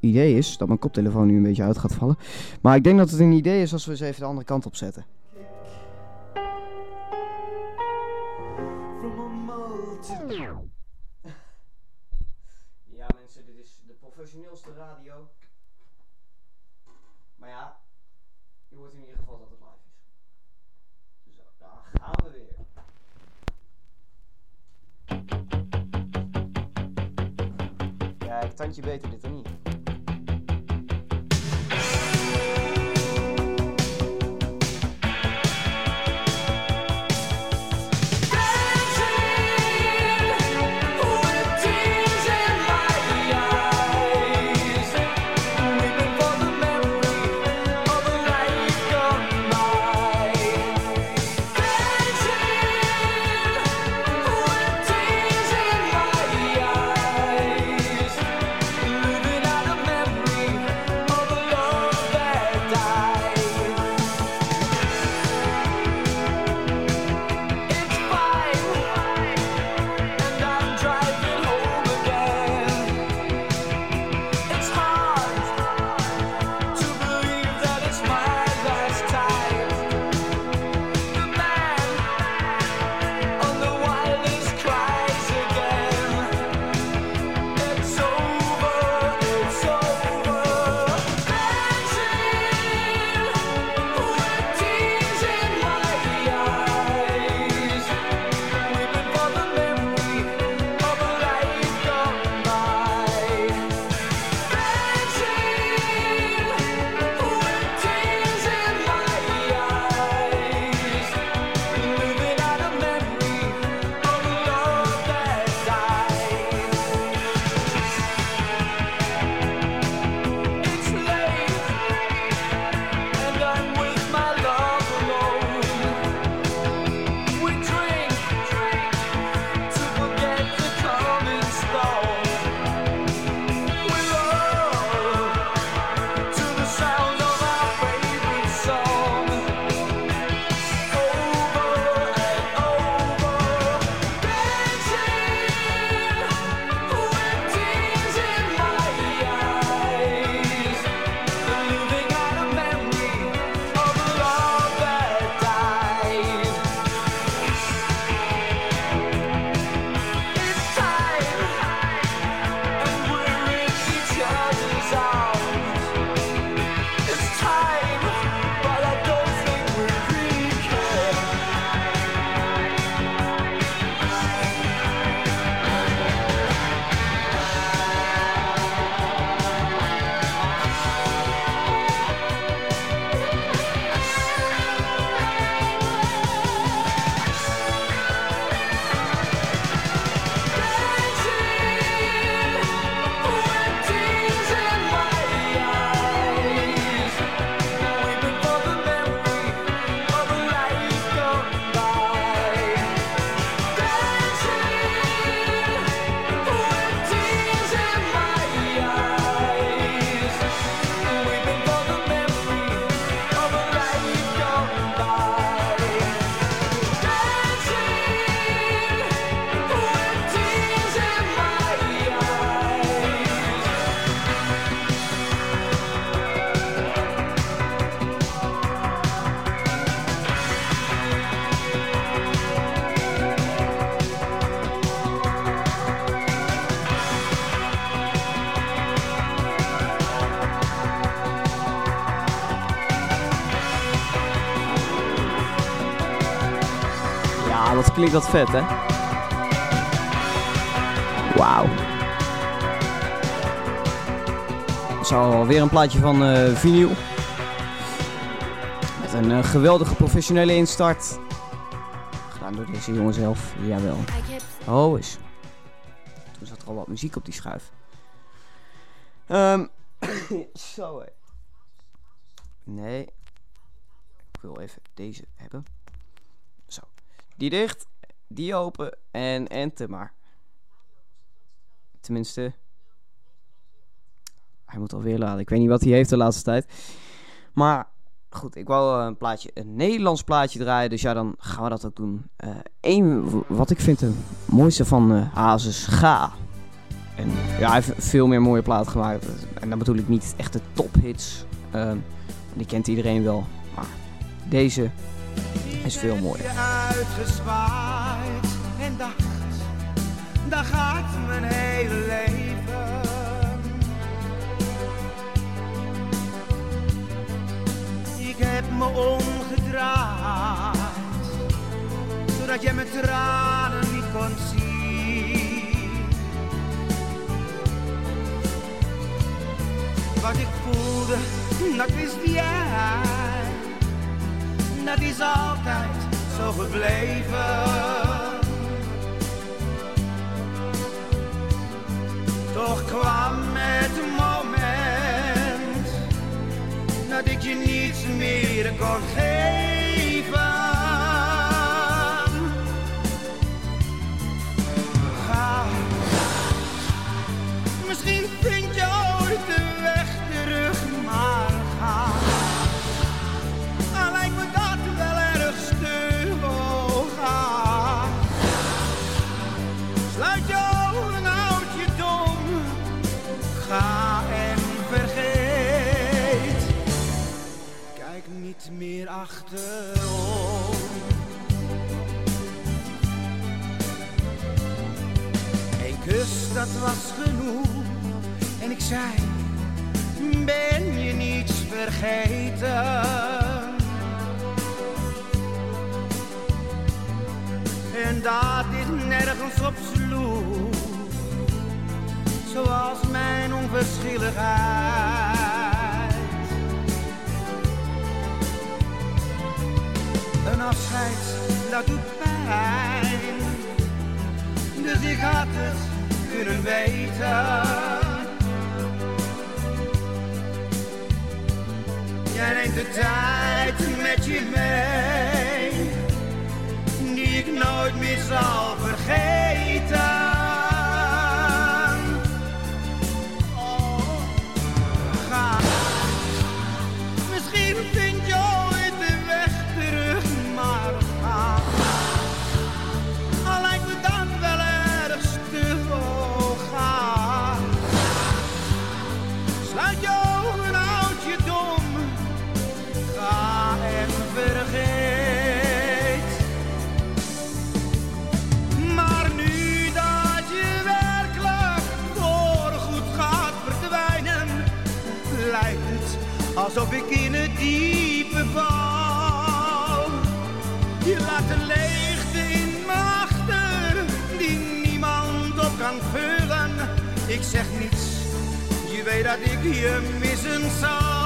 idee is dat mijn koptelefoon nu een beetje uit gaat vallen. Maar ik denk dat het een idee is als we eens even de andere kant op zetten. ja, mensen, dit is de professioneelste radio. Maar ja, je hoort in ieder geval dat het live is. Zo, daar gaan we weer. Ja, ik tandje beter dit dan niet. Dat vet, hè? Wauw. Zo, weer een plaatje van eh vinyl. Met een eh, geweldige professionele instart. Gedaan door deze jongen zelf, jawel. Oh, is. Toen zat er al wat muziek op die schuif. Ehm zo. Nee. Ik wil even deze hebben. Zo. Die dicht, die open en enter maar. Tenminste. Hij moet alweer laden. Ik weet niet wat hij heeft de laatste tijd. Maar goed, ik wou eh, een plaatje, een Nederlands plaatje draaien. Dus ja, dan gaan we dat ook doen. Eén, wat ik vind het mooiste van eh Hazes, Ga. En ja, hij heeft veel meer mooie platen gemaakt. En dan bedoel ik niet echt de tophits. Ehm, die kent iedereen wel. Maar deze is veel mooier. uitgezwaaid en dacht, daar gaat mijn hele leven. Ik heb me omgedraaid, zodat jij mijn tranen niet kon zien. wat ik voelde, dat wist jij. Dat is altijd zo gebleven. Toch kwam het moment dat ik je niets meer kon geven. Meer achterom. Eén kus, dat was genoeg. En ik zei, ben je niets vergeten? En dat is nergens op sloeg zoals mijn onverschilligheid. Een afscheid, dat doet pijn, dus ik had het kunnen weten. Jij neemt de tijd met je mee, die ik nooit meer zal vergeten. Alsof ik in het diepe val. Je laat een leegte in me achter, die niemand op kan vullen. Ik zeg niets, je weet dat ik je missen zal.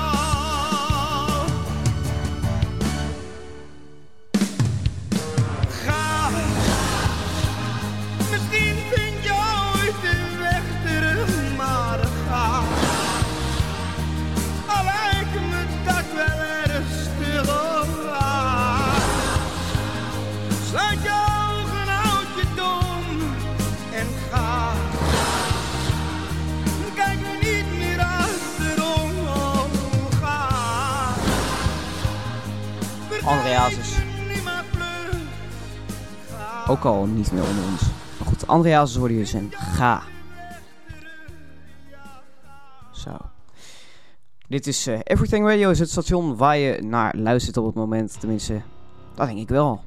Andreasus. Ook al niet meer onder ons. Maar goed, Andreasus hoorde je zijn ga. Zo. Dit is eh, Everything Radio, is het station waar je naar luistert op het moment. Tenminste, dat denk ik wel.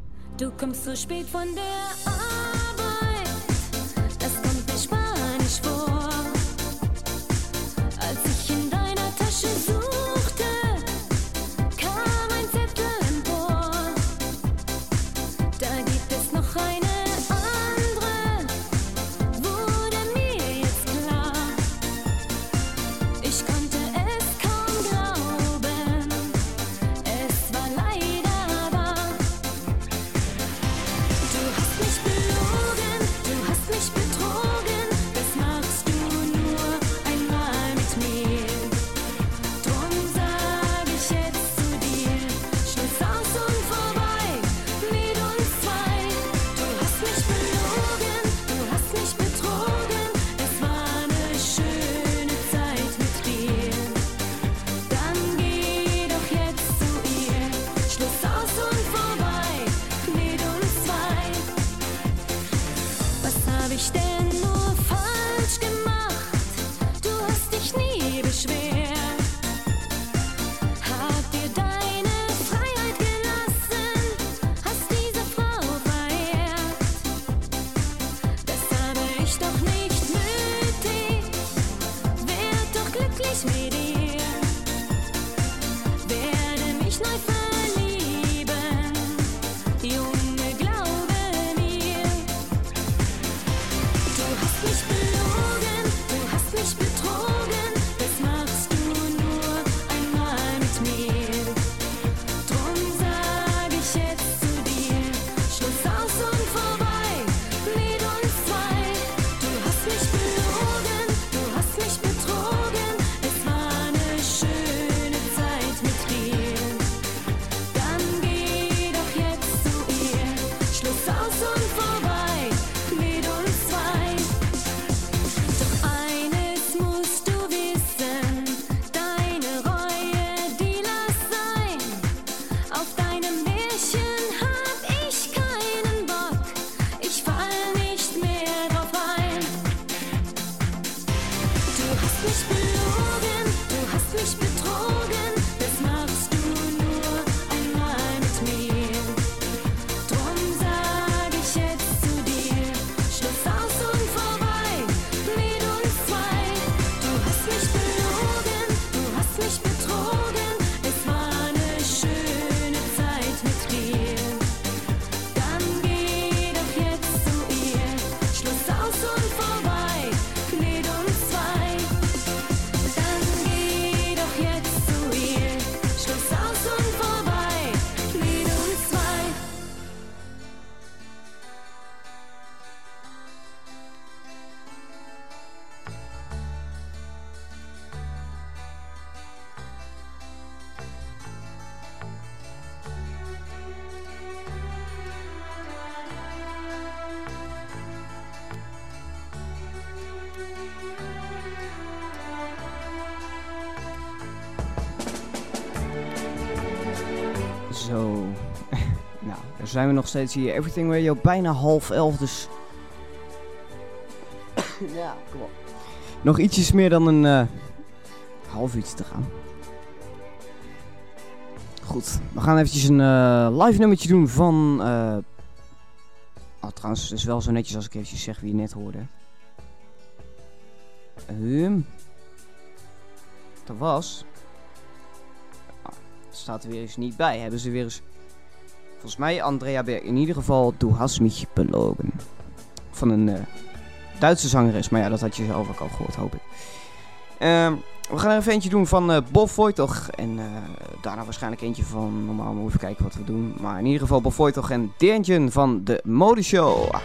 Zijn we nog steeds hier. Everything Radio, bijna half elf, dus... ja, kom op. Nog ietsjes meer dan een eh, half uurtje te gaan. Goed, we gaan eventjes een eh, live nummertje doen van... eh oh, trouwens, het is wel zo netjes als ik eventjes zeg wie je net hoorde. Ehm dat was... Ah, staat er weer eens niet bij. Hebben ze weer eens... Volgens mij Andrea Berg. In ieder geval Du hast belogen. Van een eh, Duitse zangeres. Maar ja, dat had je zelf ook al gehoord, hoop ik. Ehm, we gaan er even eentje doen van eh Bob Voigt En eh, daarna waarschijnlijk eentje van... Normaal moeten we kijken wat we doen. Maar in ieder geval Bob Voigt en Deentje van de Modeshow.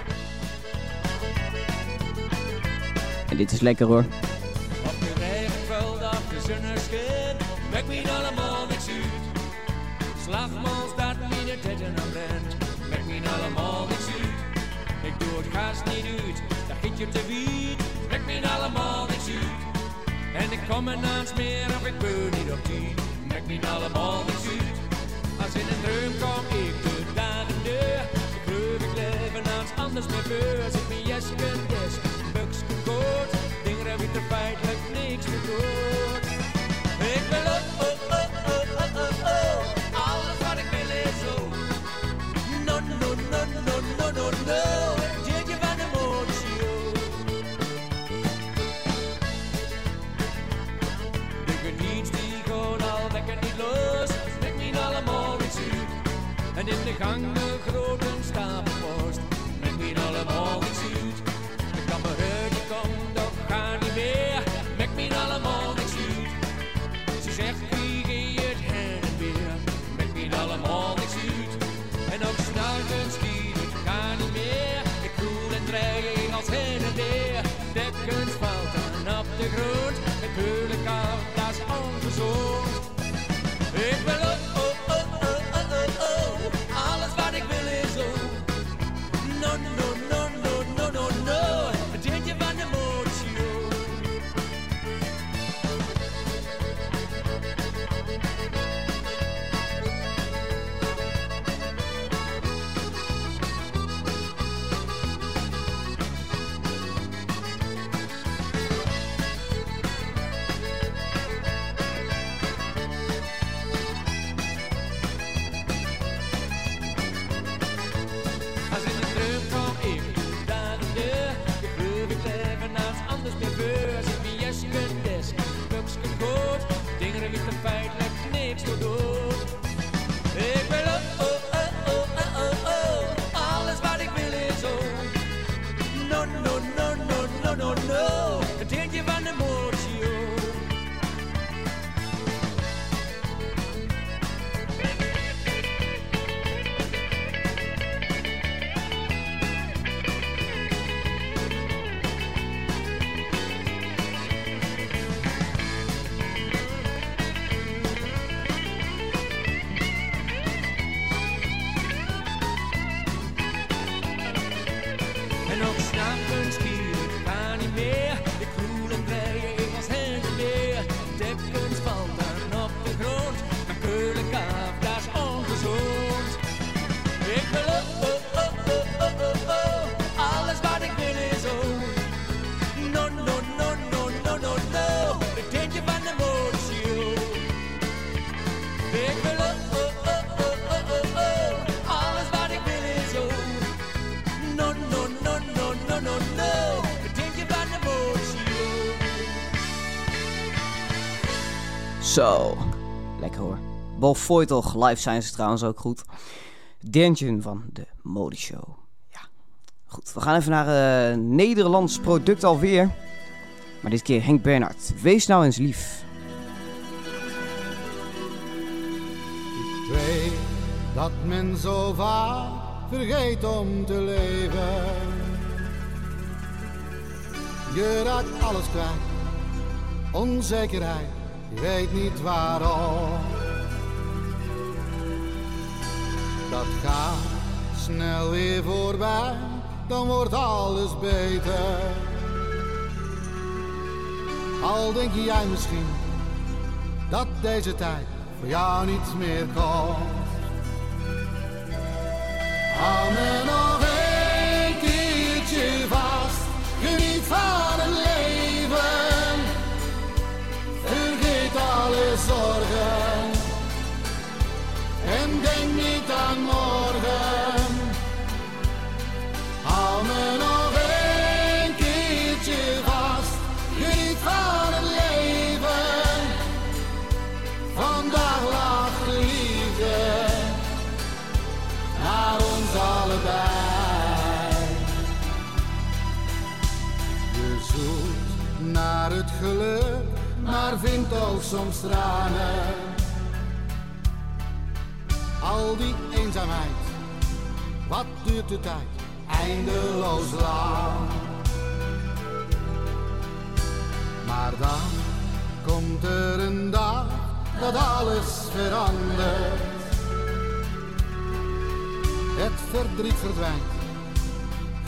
En dit is lekker hoor. Op de allemaal niks uit. Niet dat giet je te wiet, maakt me allemaal niks uit. En ik kom er naast meer of ik ben niet op tien, maakt me allemaal niks uit. Als in een droom kom ik de dagen deur, ik geloof ik leven als anders meer. Als ik mijn jesken des, buksken koort, dingen heb ik er feitelijk niks meer. Feitelijk niks door dood. Bob Voigt live zijn ze trouwens ook goed. Dentjen van de Modeshow. Ja, goed. We gaan even naar een Nederlands product alweer. Maar dit keer Henk Bernhard. Wees nou eens lief. Ik weet dat men zo vaak vergeet om te leven. Je raakt alles kwijt, onzekerheid, je weet niet waarom. dat gaat snel weer voorbij, dan wordt alles beter. Al denk jij misschien dat deze tijd voor jou niets meer kost. Amen.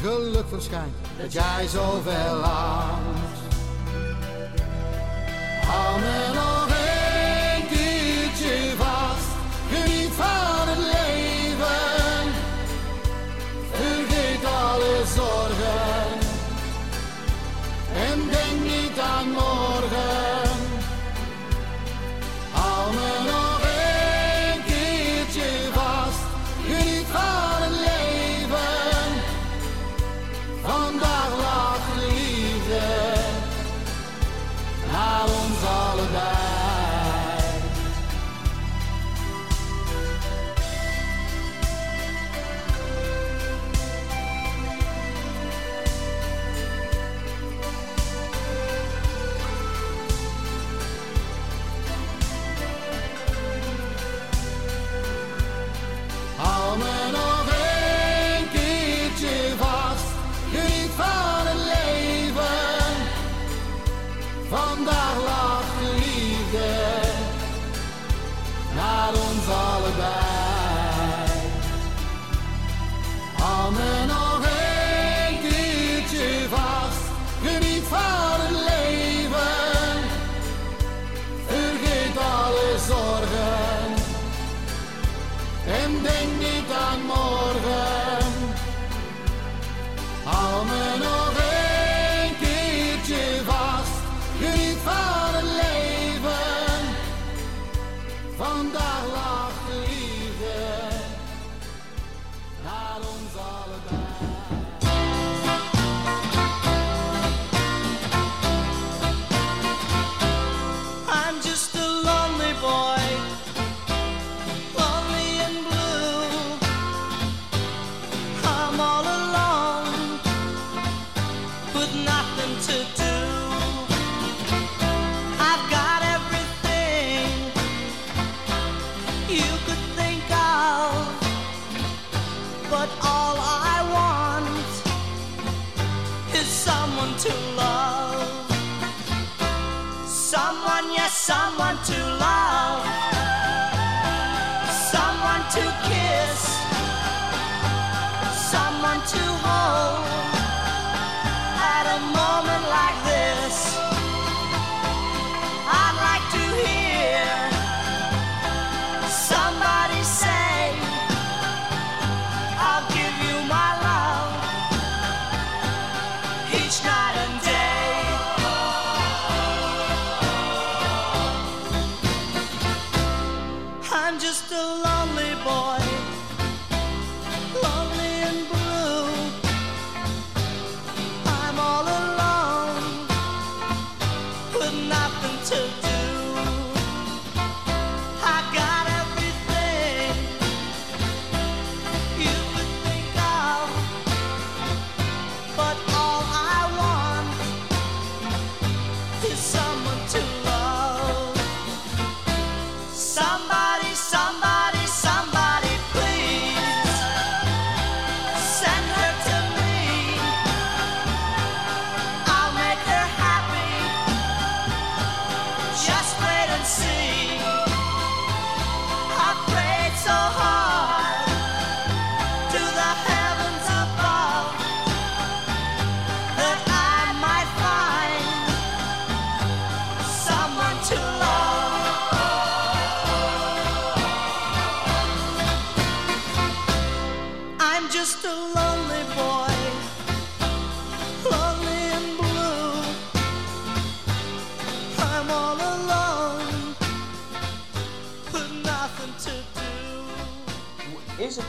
Geluk verschijnt, dat jij zoveel langt. Hou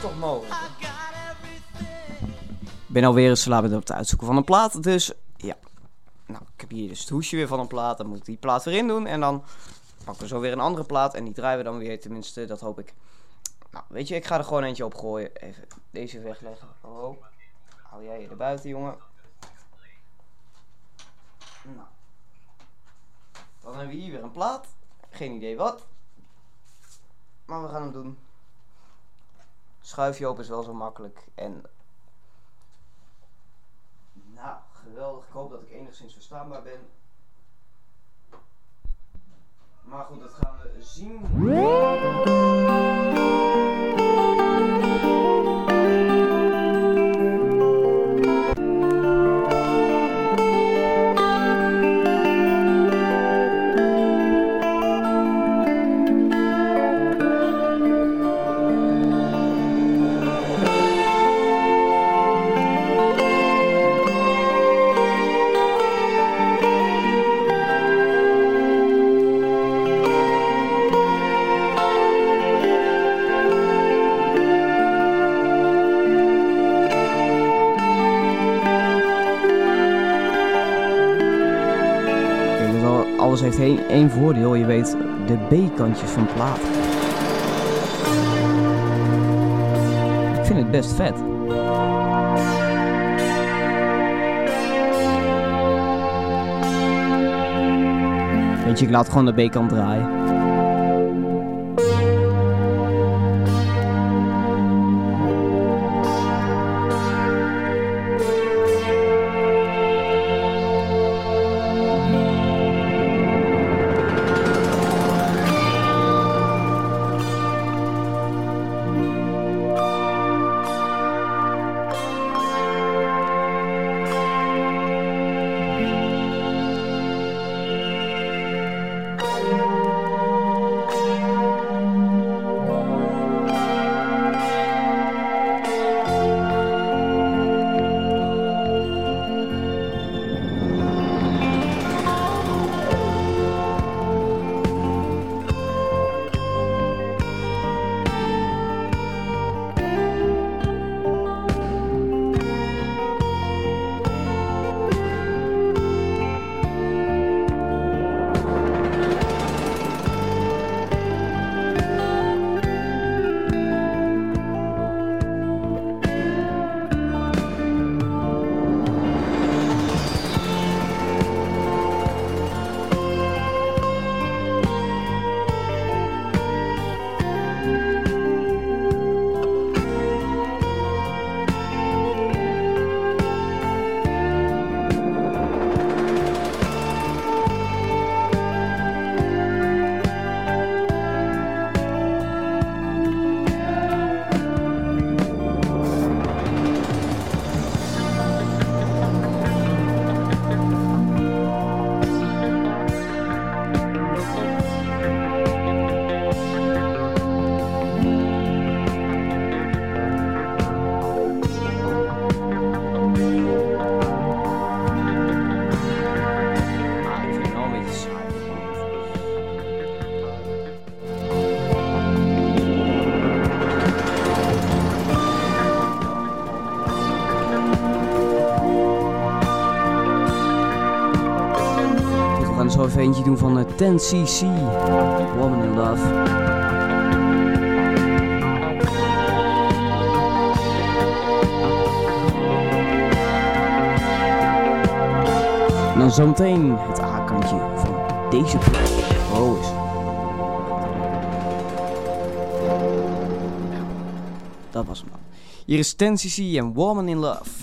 toch mogelijk? Ik ben alweer eens slaap op het uitzoeken van een plaat, dus ja. Nou, ik heb hier dus het hoesje weer van een plaat, dan moet ik die plaat weer in doen en dan pakken we zo weer een andere plaat en die draaien we dan weer, tenminste, dat hoop ik. Nou, weet je, ik ga er gewoon eentje op gooien. Even deze wegleggen. Oh, hou jij je er buiten, jongen. Nou. Dan hebben we hier weer een plaat. Geen idee wat. Maar we gaan hem doen. Schuifje open is wel zo makkelijk. En. Nou, geweldig. Ik hoop dat ik enigszins verstaanbaar ben. Maar goed, dat gaan we zien. Één voordeel. Je weet de B-kantjes van plaat. Ik vind het best vet. Weet je, ik laat gewoon de B-kant draaien. Eentje doen van eh, 10cc. Woman in Love. En dan zometeen het A-kantje van deze plek. Oh. Dat was hem dan. Hier is 10cc en Woman in Love.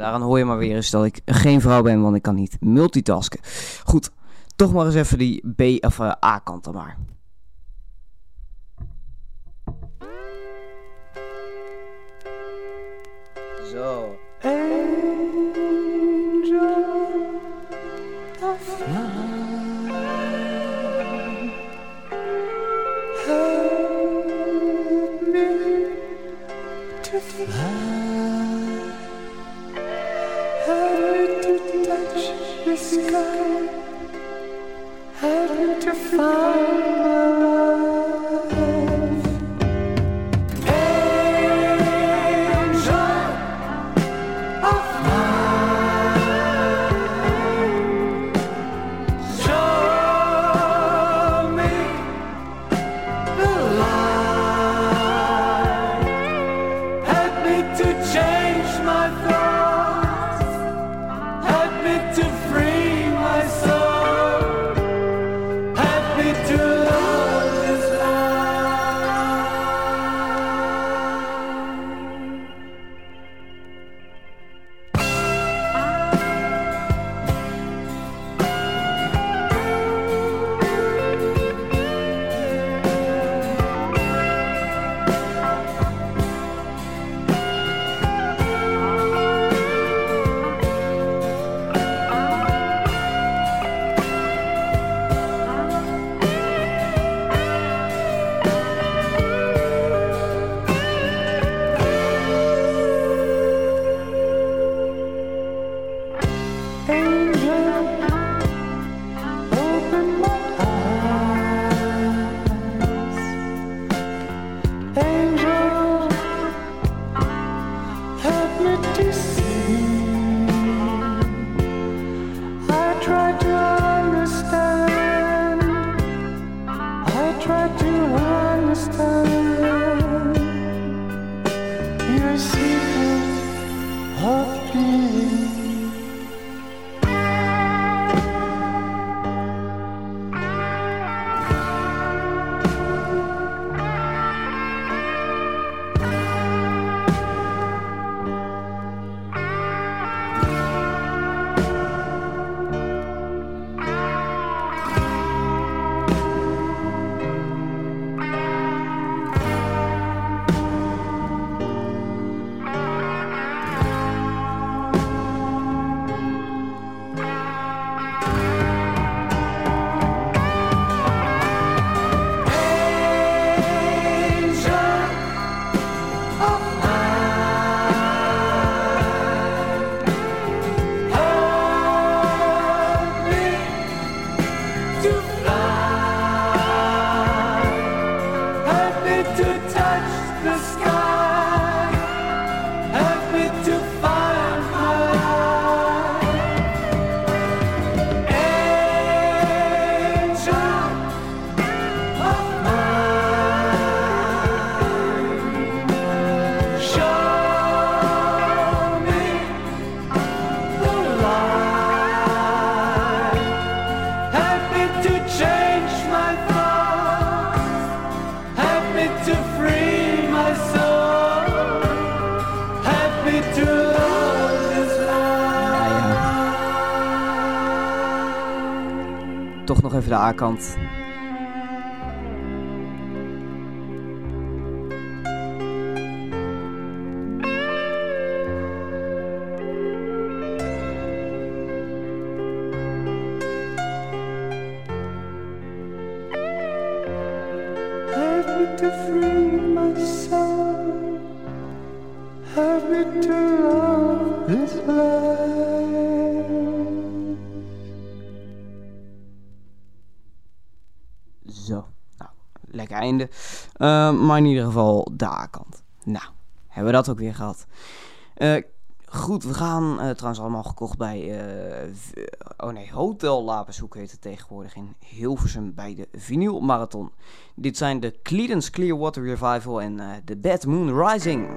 daaraan hoor je maar weer eens dat ik geen vrouw ben, want ik kan niet multitasken. Goed, toch maar eens even die B- of eh, A-kant dan maar. kant dat ook weer gehad. Eh, goed, we gaan eh, trouwens allemaal gekocht bij. Eh, oh nee, Hotel Lapenshoek heet het tegenwoordig in Hilversum bij de Vinyl Marathon. Dit zijn de Cleedence Clearwater Revival en de Bad Moon Rising.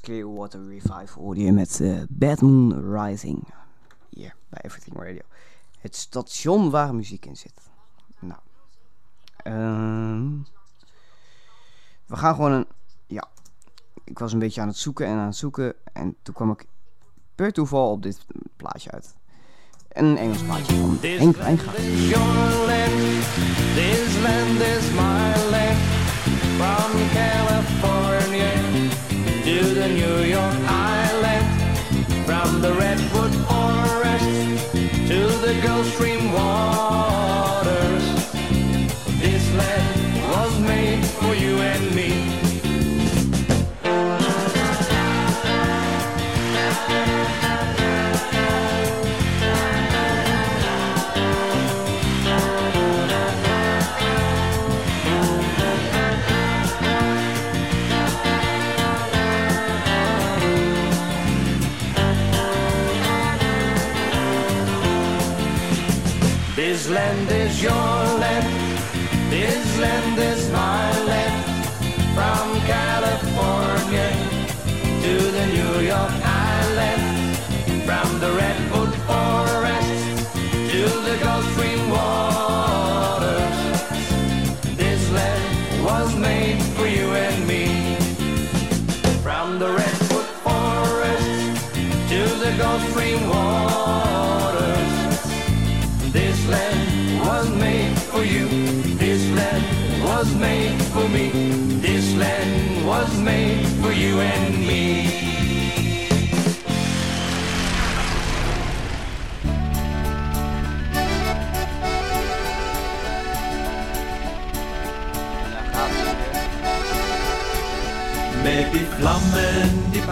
Clearwater hoorde je met eh, Bad Moon Rising. Hier, bij Everything Radio. Het station waar muziek in zit. Nou. ehm, we gaan gewoon een... Ja. Ik was een beetje aan het zoeken en aan het zoeken. En toen kwam ik per toeval op dit plaatje uit. Een Engels plaatje van Henk Wijngaard. This land is my land. From to the New York Island. From the Redwood Forest to the Gulf Stream waters. This land was made for you and me. Land is your land. This land is my land. From California to the New York was made for me. This land was made for you and me. Met die vlam in die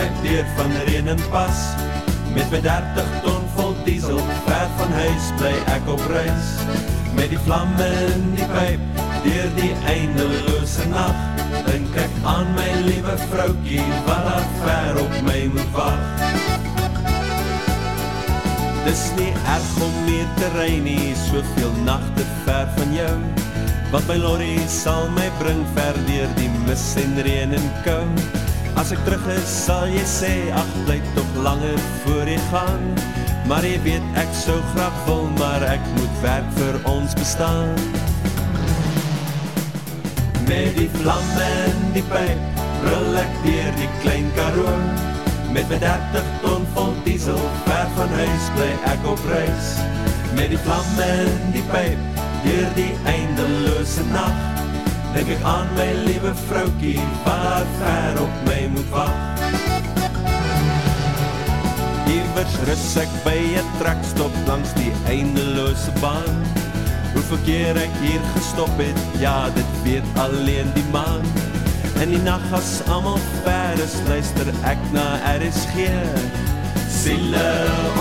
ek deur van reën en pas Met my 30 ton vol diesel ver van huis bly ek op Met die vlam in die pyp deur die eindelose nag Dink ek aan my liewe vroukie wat daar ver op my moet wag Dis nie erg om meer te ry nie, soveel nagte ver van jou. Want my lorry sal my bring ver deur die mis en reën en kou. As ek terug is, sal jy sê, ag bly tog langer voor jy gaan Maar jy weet ek sou graag wil, maar ek moet werk vir ons bestaan. Met die vlamme in die pyp, rul ek deur die klein karoo. Met my 30 ton vol diesel, ver van huis bly ek op reis. Met die vlamme in die pyp, deur die eindelose nacht Denk ek aan my liewe vroukie, wat ver op my moet wacht Iewers rus ek by een trekstop langs die eindelose baan. Hoeveel keer ek hier gestop het, ja dit weet alleen die maan. In die nacht as allemaal ver is, luister ek na RSG Siele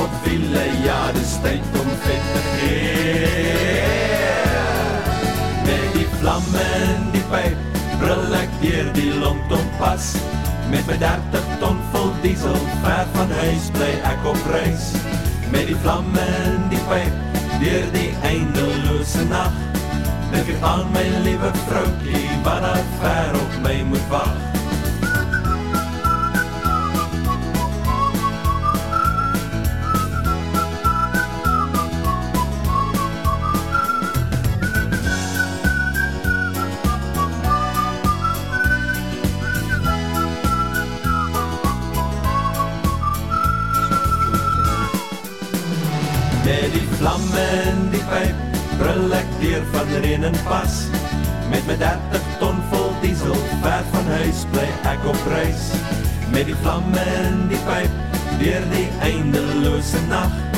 op wiele, ja dis tyd om vet te gee. Met die vlamme in die pyp, brul ek deur die longton pas Met my 30 ton vol diesel, ver van huis bly ek op reis. Met die vlamme in die pyp, deur die eindelose nacht. Dink ek aan my liewe vroukie, wat daar ver op my moet wacht pyp Brul ek deur van reën en pas. Met my 30 ton vol diesel Ver van huis bly ek op reis. Met die vlamme in die pyp Deur die eindelose nacht.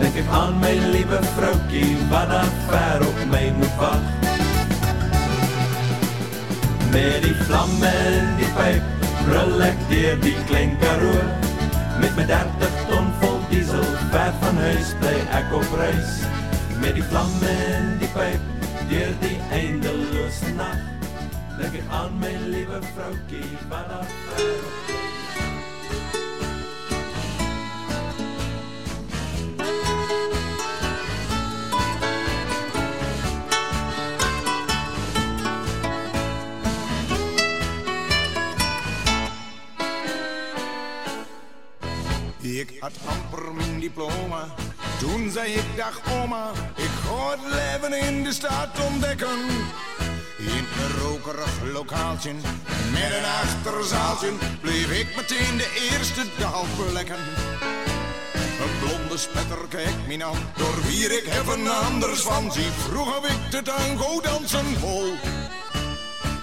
Denk ek aan my liewe vroukie Wat daar ver op my moet wacht. Met die vlamme in die pyp Brul ek deur die klein karoo. Met my 30 ton vol diesel Ver van huis bly ek op reis Met die vlam en die pijp, deur die eindeloze nacht. Denk ik aan mijn lieve vrouwkie, wat dat Ik had amper mijn diploma toen zei ik, dag oma, ik ga het leven in de stad ontdekken. In een rokerig lokaaltje met een achterzaaltje bleef ik meteen de eerste dag plekken. Een blonde spetter kijkt me aan, door wie ik even anders van zie. Vroeg heb ik de tango dansen vol.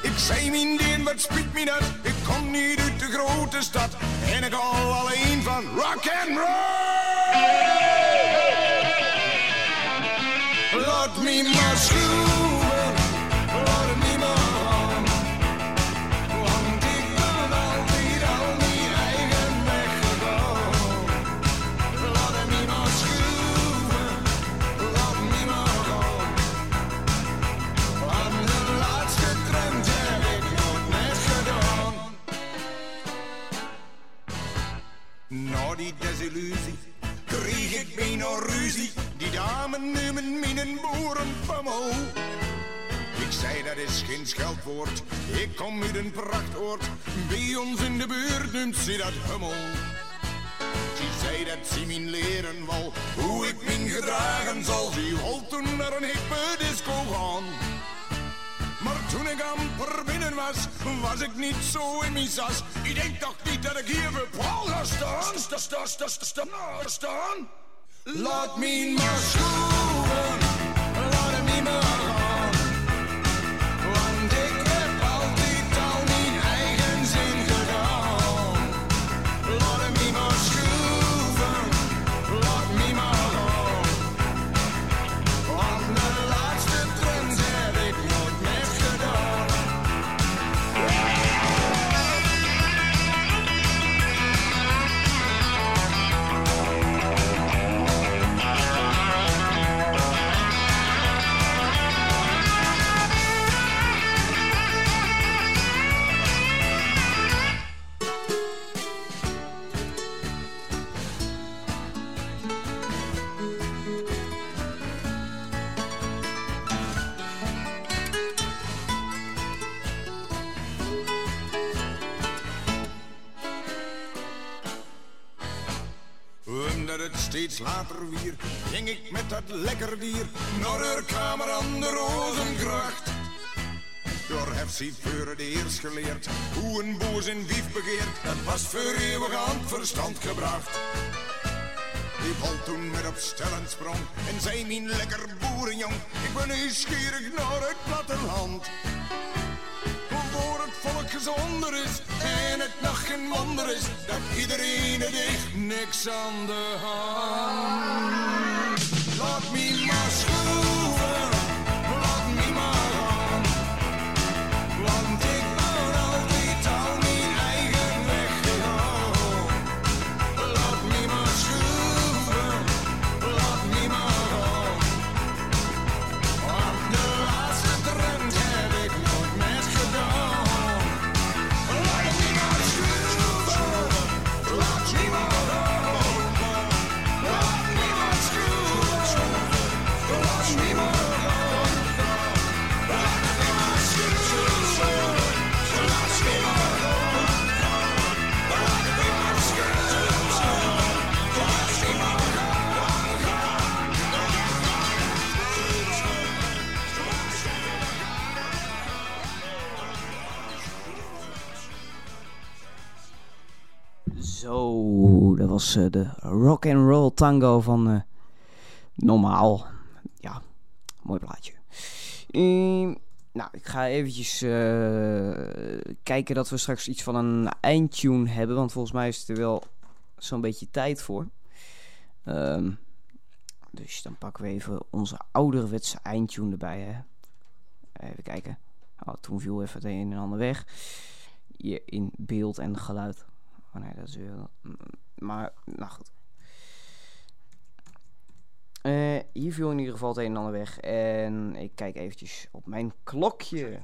Ik zei mijn deen, wat spiet me dat? Ik kom niet uit de grote stad en ik hou alleen van rock and roll. Laat me maar schroeven, laat me maar gaan. Want ik ben al mijn eigen gegaan. Laat me maar schroeven, laat me maar gaan. Aan de laatste trend heb ik nooit net gedaan. Na die desillusie kreeg ik bijna ruzie. Die dame nemen mijn boerenpummel. Ik zei dat is geen scheldwoord. Ik kom uit een prachtoord. Bij ons in de buurt noemt ze dat hummel. Ze zei dat ze mijn leren wou. Hoe ik mijn gedragen zal. Ze wil toen naar een hippe disco gaan. Maar toen ik amper binnen was, was ik niet zo in mijn sas. Ik denk toch niet dat ik hier voor Paul ga staan. Sta, sta, sta, sta, sta, sta, staan. Laat me maar schroeven, laat me Omdat het steeds later wier, ging ik met dat lekker dier naar haar kamer aan de Rozengracht. Door voor het eerst geleerd hoe een boos en wief begeert. Dat was voor eeuwig aan het verstand gebracht. Die valt toen met op stel en sprong en zei mijn lekker boerenjong. Ik ben nieuwsgierig naar het platteland. Voor het volk gezonder is en het nog geen wonder is dat iedereen het echt niks aan de hand. Eh, de rock and roll tango van eh, Normaal. Ja, mooi plaatje. Ehm, nou, ik ga eventjes eh, kijken dat we straks iets van een eindtune hebben, want volgens mij is er wel zo'n beetje tijd voor. Ehm, dus dan pakken we even onze ouderwetse eindtune erbij. Hè. Even kijken. Oh, toen viel even het een en ander weg. Hier in beeld en geluid. Oh nee, dat is weer... Maar, nou goed. Eh, hier viel in ieder geval het een en ander weg. En ik kijk eventjes op mijn klokje.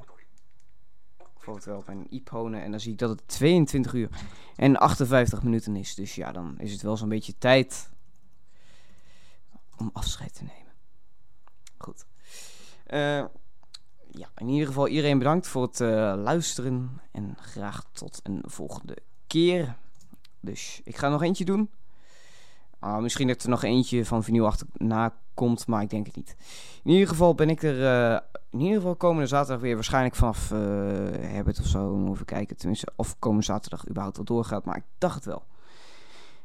Of oftewel op mijn iPhone. En dan zie ik dat het 22 uur en 58 minuten is. Dus ja, dan is het wel zo'n beetje tijd om afscheid te nemen. Goed. Eh, ja, in ieder geval iedereen bedankt voor het eh, luisteren. En graag tot een volgende keer. Dus ik ga nog eentje doen. Ah, misschien dat er nog eentje van vinyl achterna komt, maar ik denk het niet. In ieder geval ben ik er eh, in ieder geval komende zaterdag weer waarschijnlijk vanaf eh Herbert of zo. Moet even kijken, tenminste, of komende zaterdag überhaupt wel doorgaat, maar ik dacht het wel.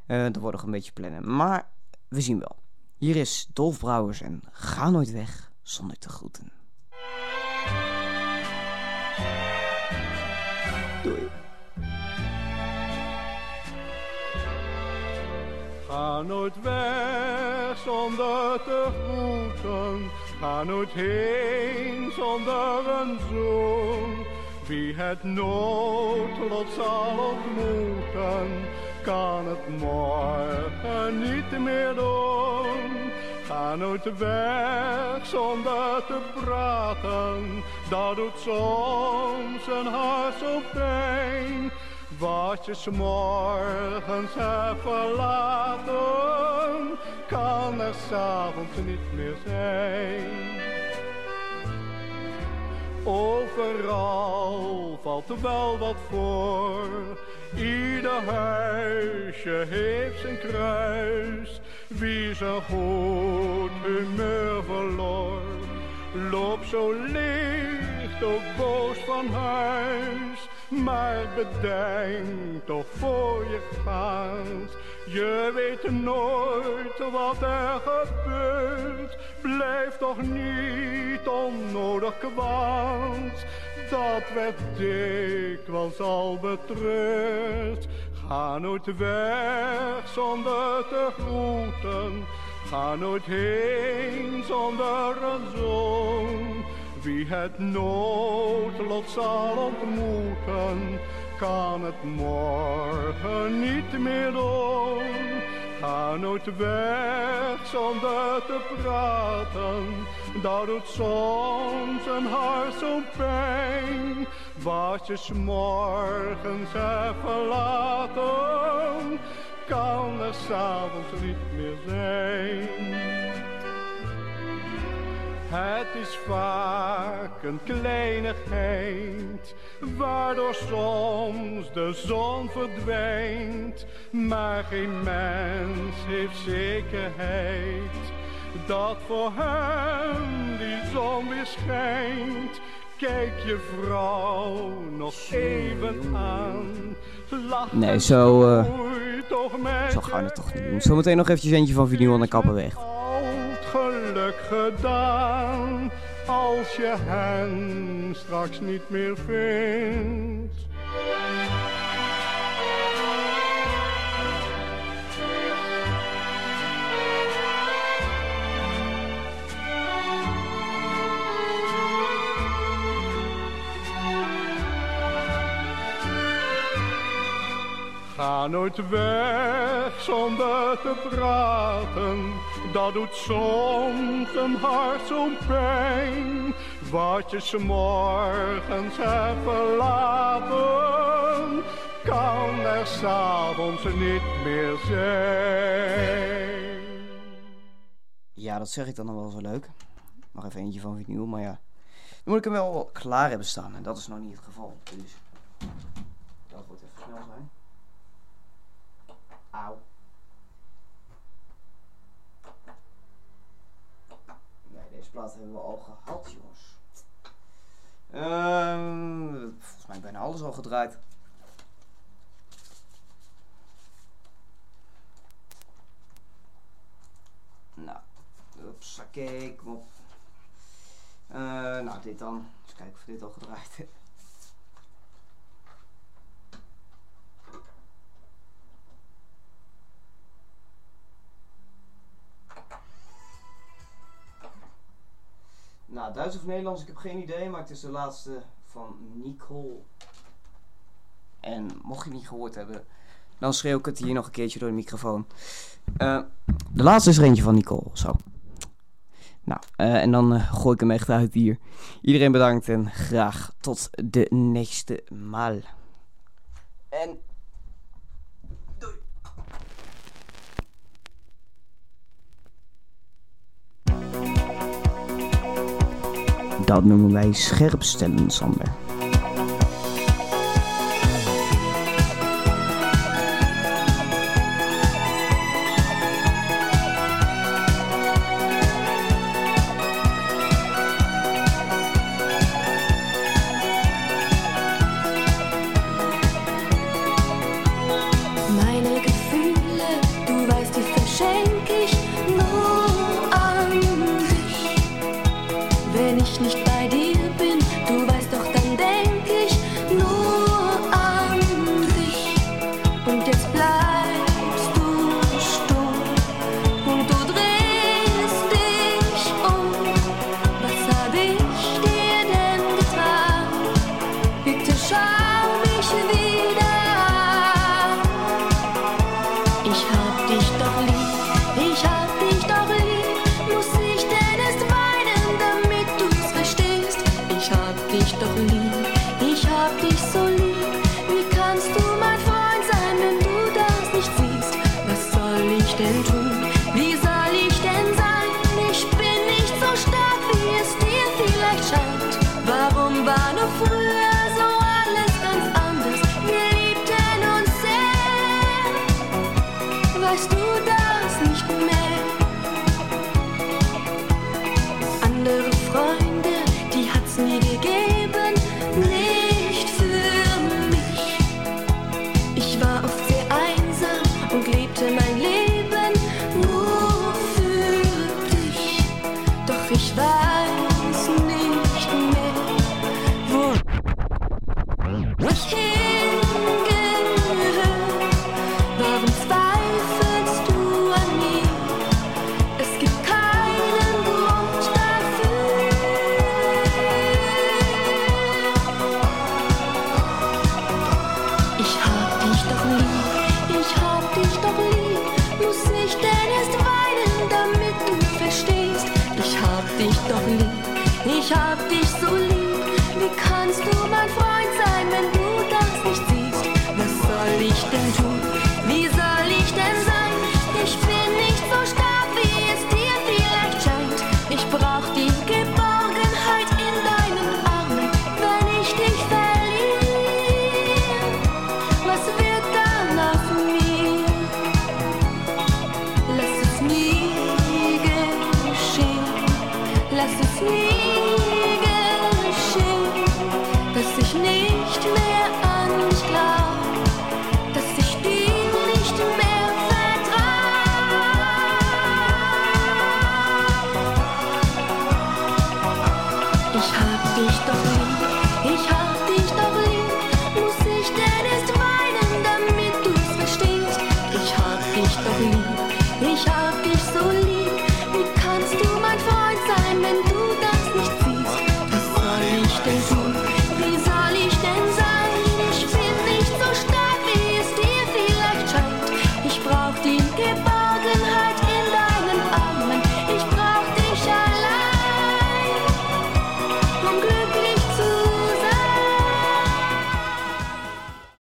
Eh dat wordt nog een beetje plannen, maar we zien wel. Hier is Dolf Brouwers en Ga nooit weg zonder te groeten. Doei. Ga nooit weg zonder te groeten. Ga nooit heen zonder een zoen. Wie het noodlot zal ontmoeten, kan het morgen niet meer doen. Ga nooit weg zonder te praten, dat doet soms een hart zo pijn. Wat je 's morgens hebt verlaten, kan er s'avonds niet meer zijn. Overal valt er wel wat voor. Ieder huisje heeft zijn kruis. Wie zijn goed humeur verloor, loopt zo licht ook boos van huis. Maar bedenk toch voor je gaat, je weet nooit wat er gebeurt. Blijf toch niet onnodig kwaad, dat werd dikwijls al betreurd. Ga nooit weg zonder te groeten, ga nooit heen zonder een zoen. Wie het noodlot zal ontmoeten, kan het morgen niet meer doen. Ga nooit weg zonder te praten, dat doet soms een hart zo'n pijn. Wat je morgens hebt verlaten, kan er s'avonds niet meer zijn. Het is vaak een kleinigheid, waardoor soms de zon verdwijnt. Maar geen mens heeft zekerheid, dat voor hem die zon weer schijnt. Kijk je vrouw nog even aan, lach Nee, zo, eh, met zo gaan we het toch niet doen. Zometeen nog eventjes eentje van vinyl en dan kappen weg. Geluk gedaan als je hen straks niet meer vindt. Ga nooit weg zonder te praten, dat doet soms een hart zo'n pijn. Wat je 's morgens hebt verlaten, kan er s'avonds niet meer zijn. Ja, dat zeg ik dan nog wel zo leuk. Nog even eentje van vinyl, maar ja. Dan moet ik hem wel klaar hebben staan en dat is nog niet het geval. Dus dat wordt even snel zijn. Auw. Nee, deze plaat hebben we al gehad, jongens. Ehm, volgens mij bijna alles al gedraaid. Nou, Hupsakee, kom op. Eh, nou, dit dan. Eens kijken of we dit al gedraaid hebben. Nou, Duits of Nederlands, ik heb geen idee, maar het is de laatste van Nicole. En mocht je het niet gehoord hebben, dan schreeuw ik het hier nog een keertje door de microfoon. Eh, de laatste is er eentje van Nicole, zo. Nou, eh, en dan eh, gooi ik hem echt uit hier. Iedereen bedankt en graag tot de nächste maal. En dat noemen wij scherpstellen, Sander.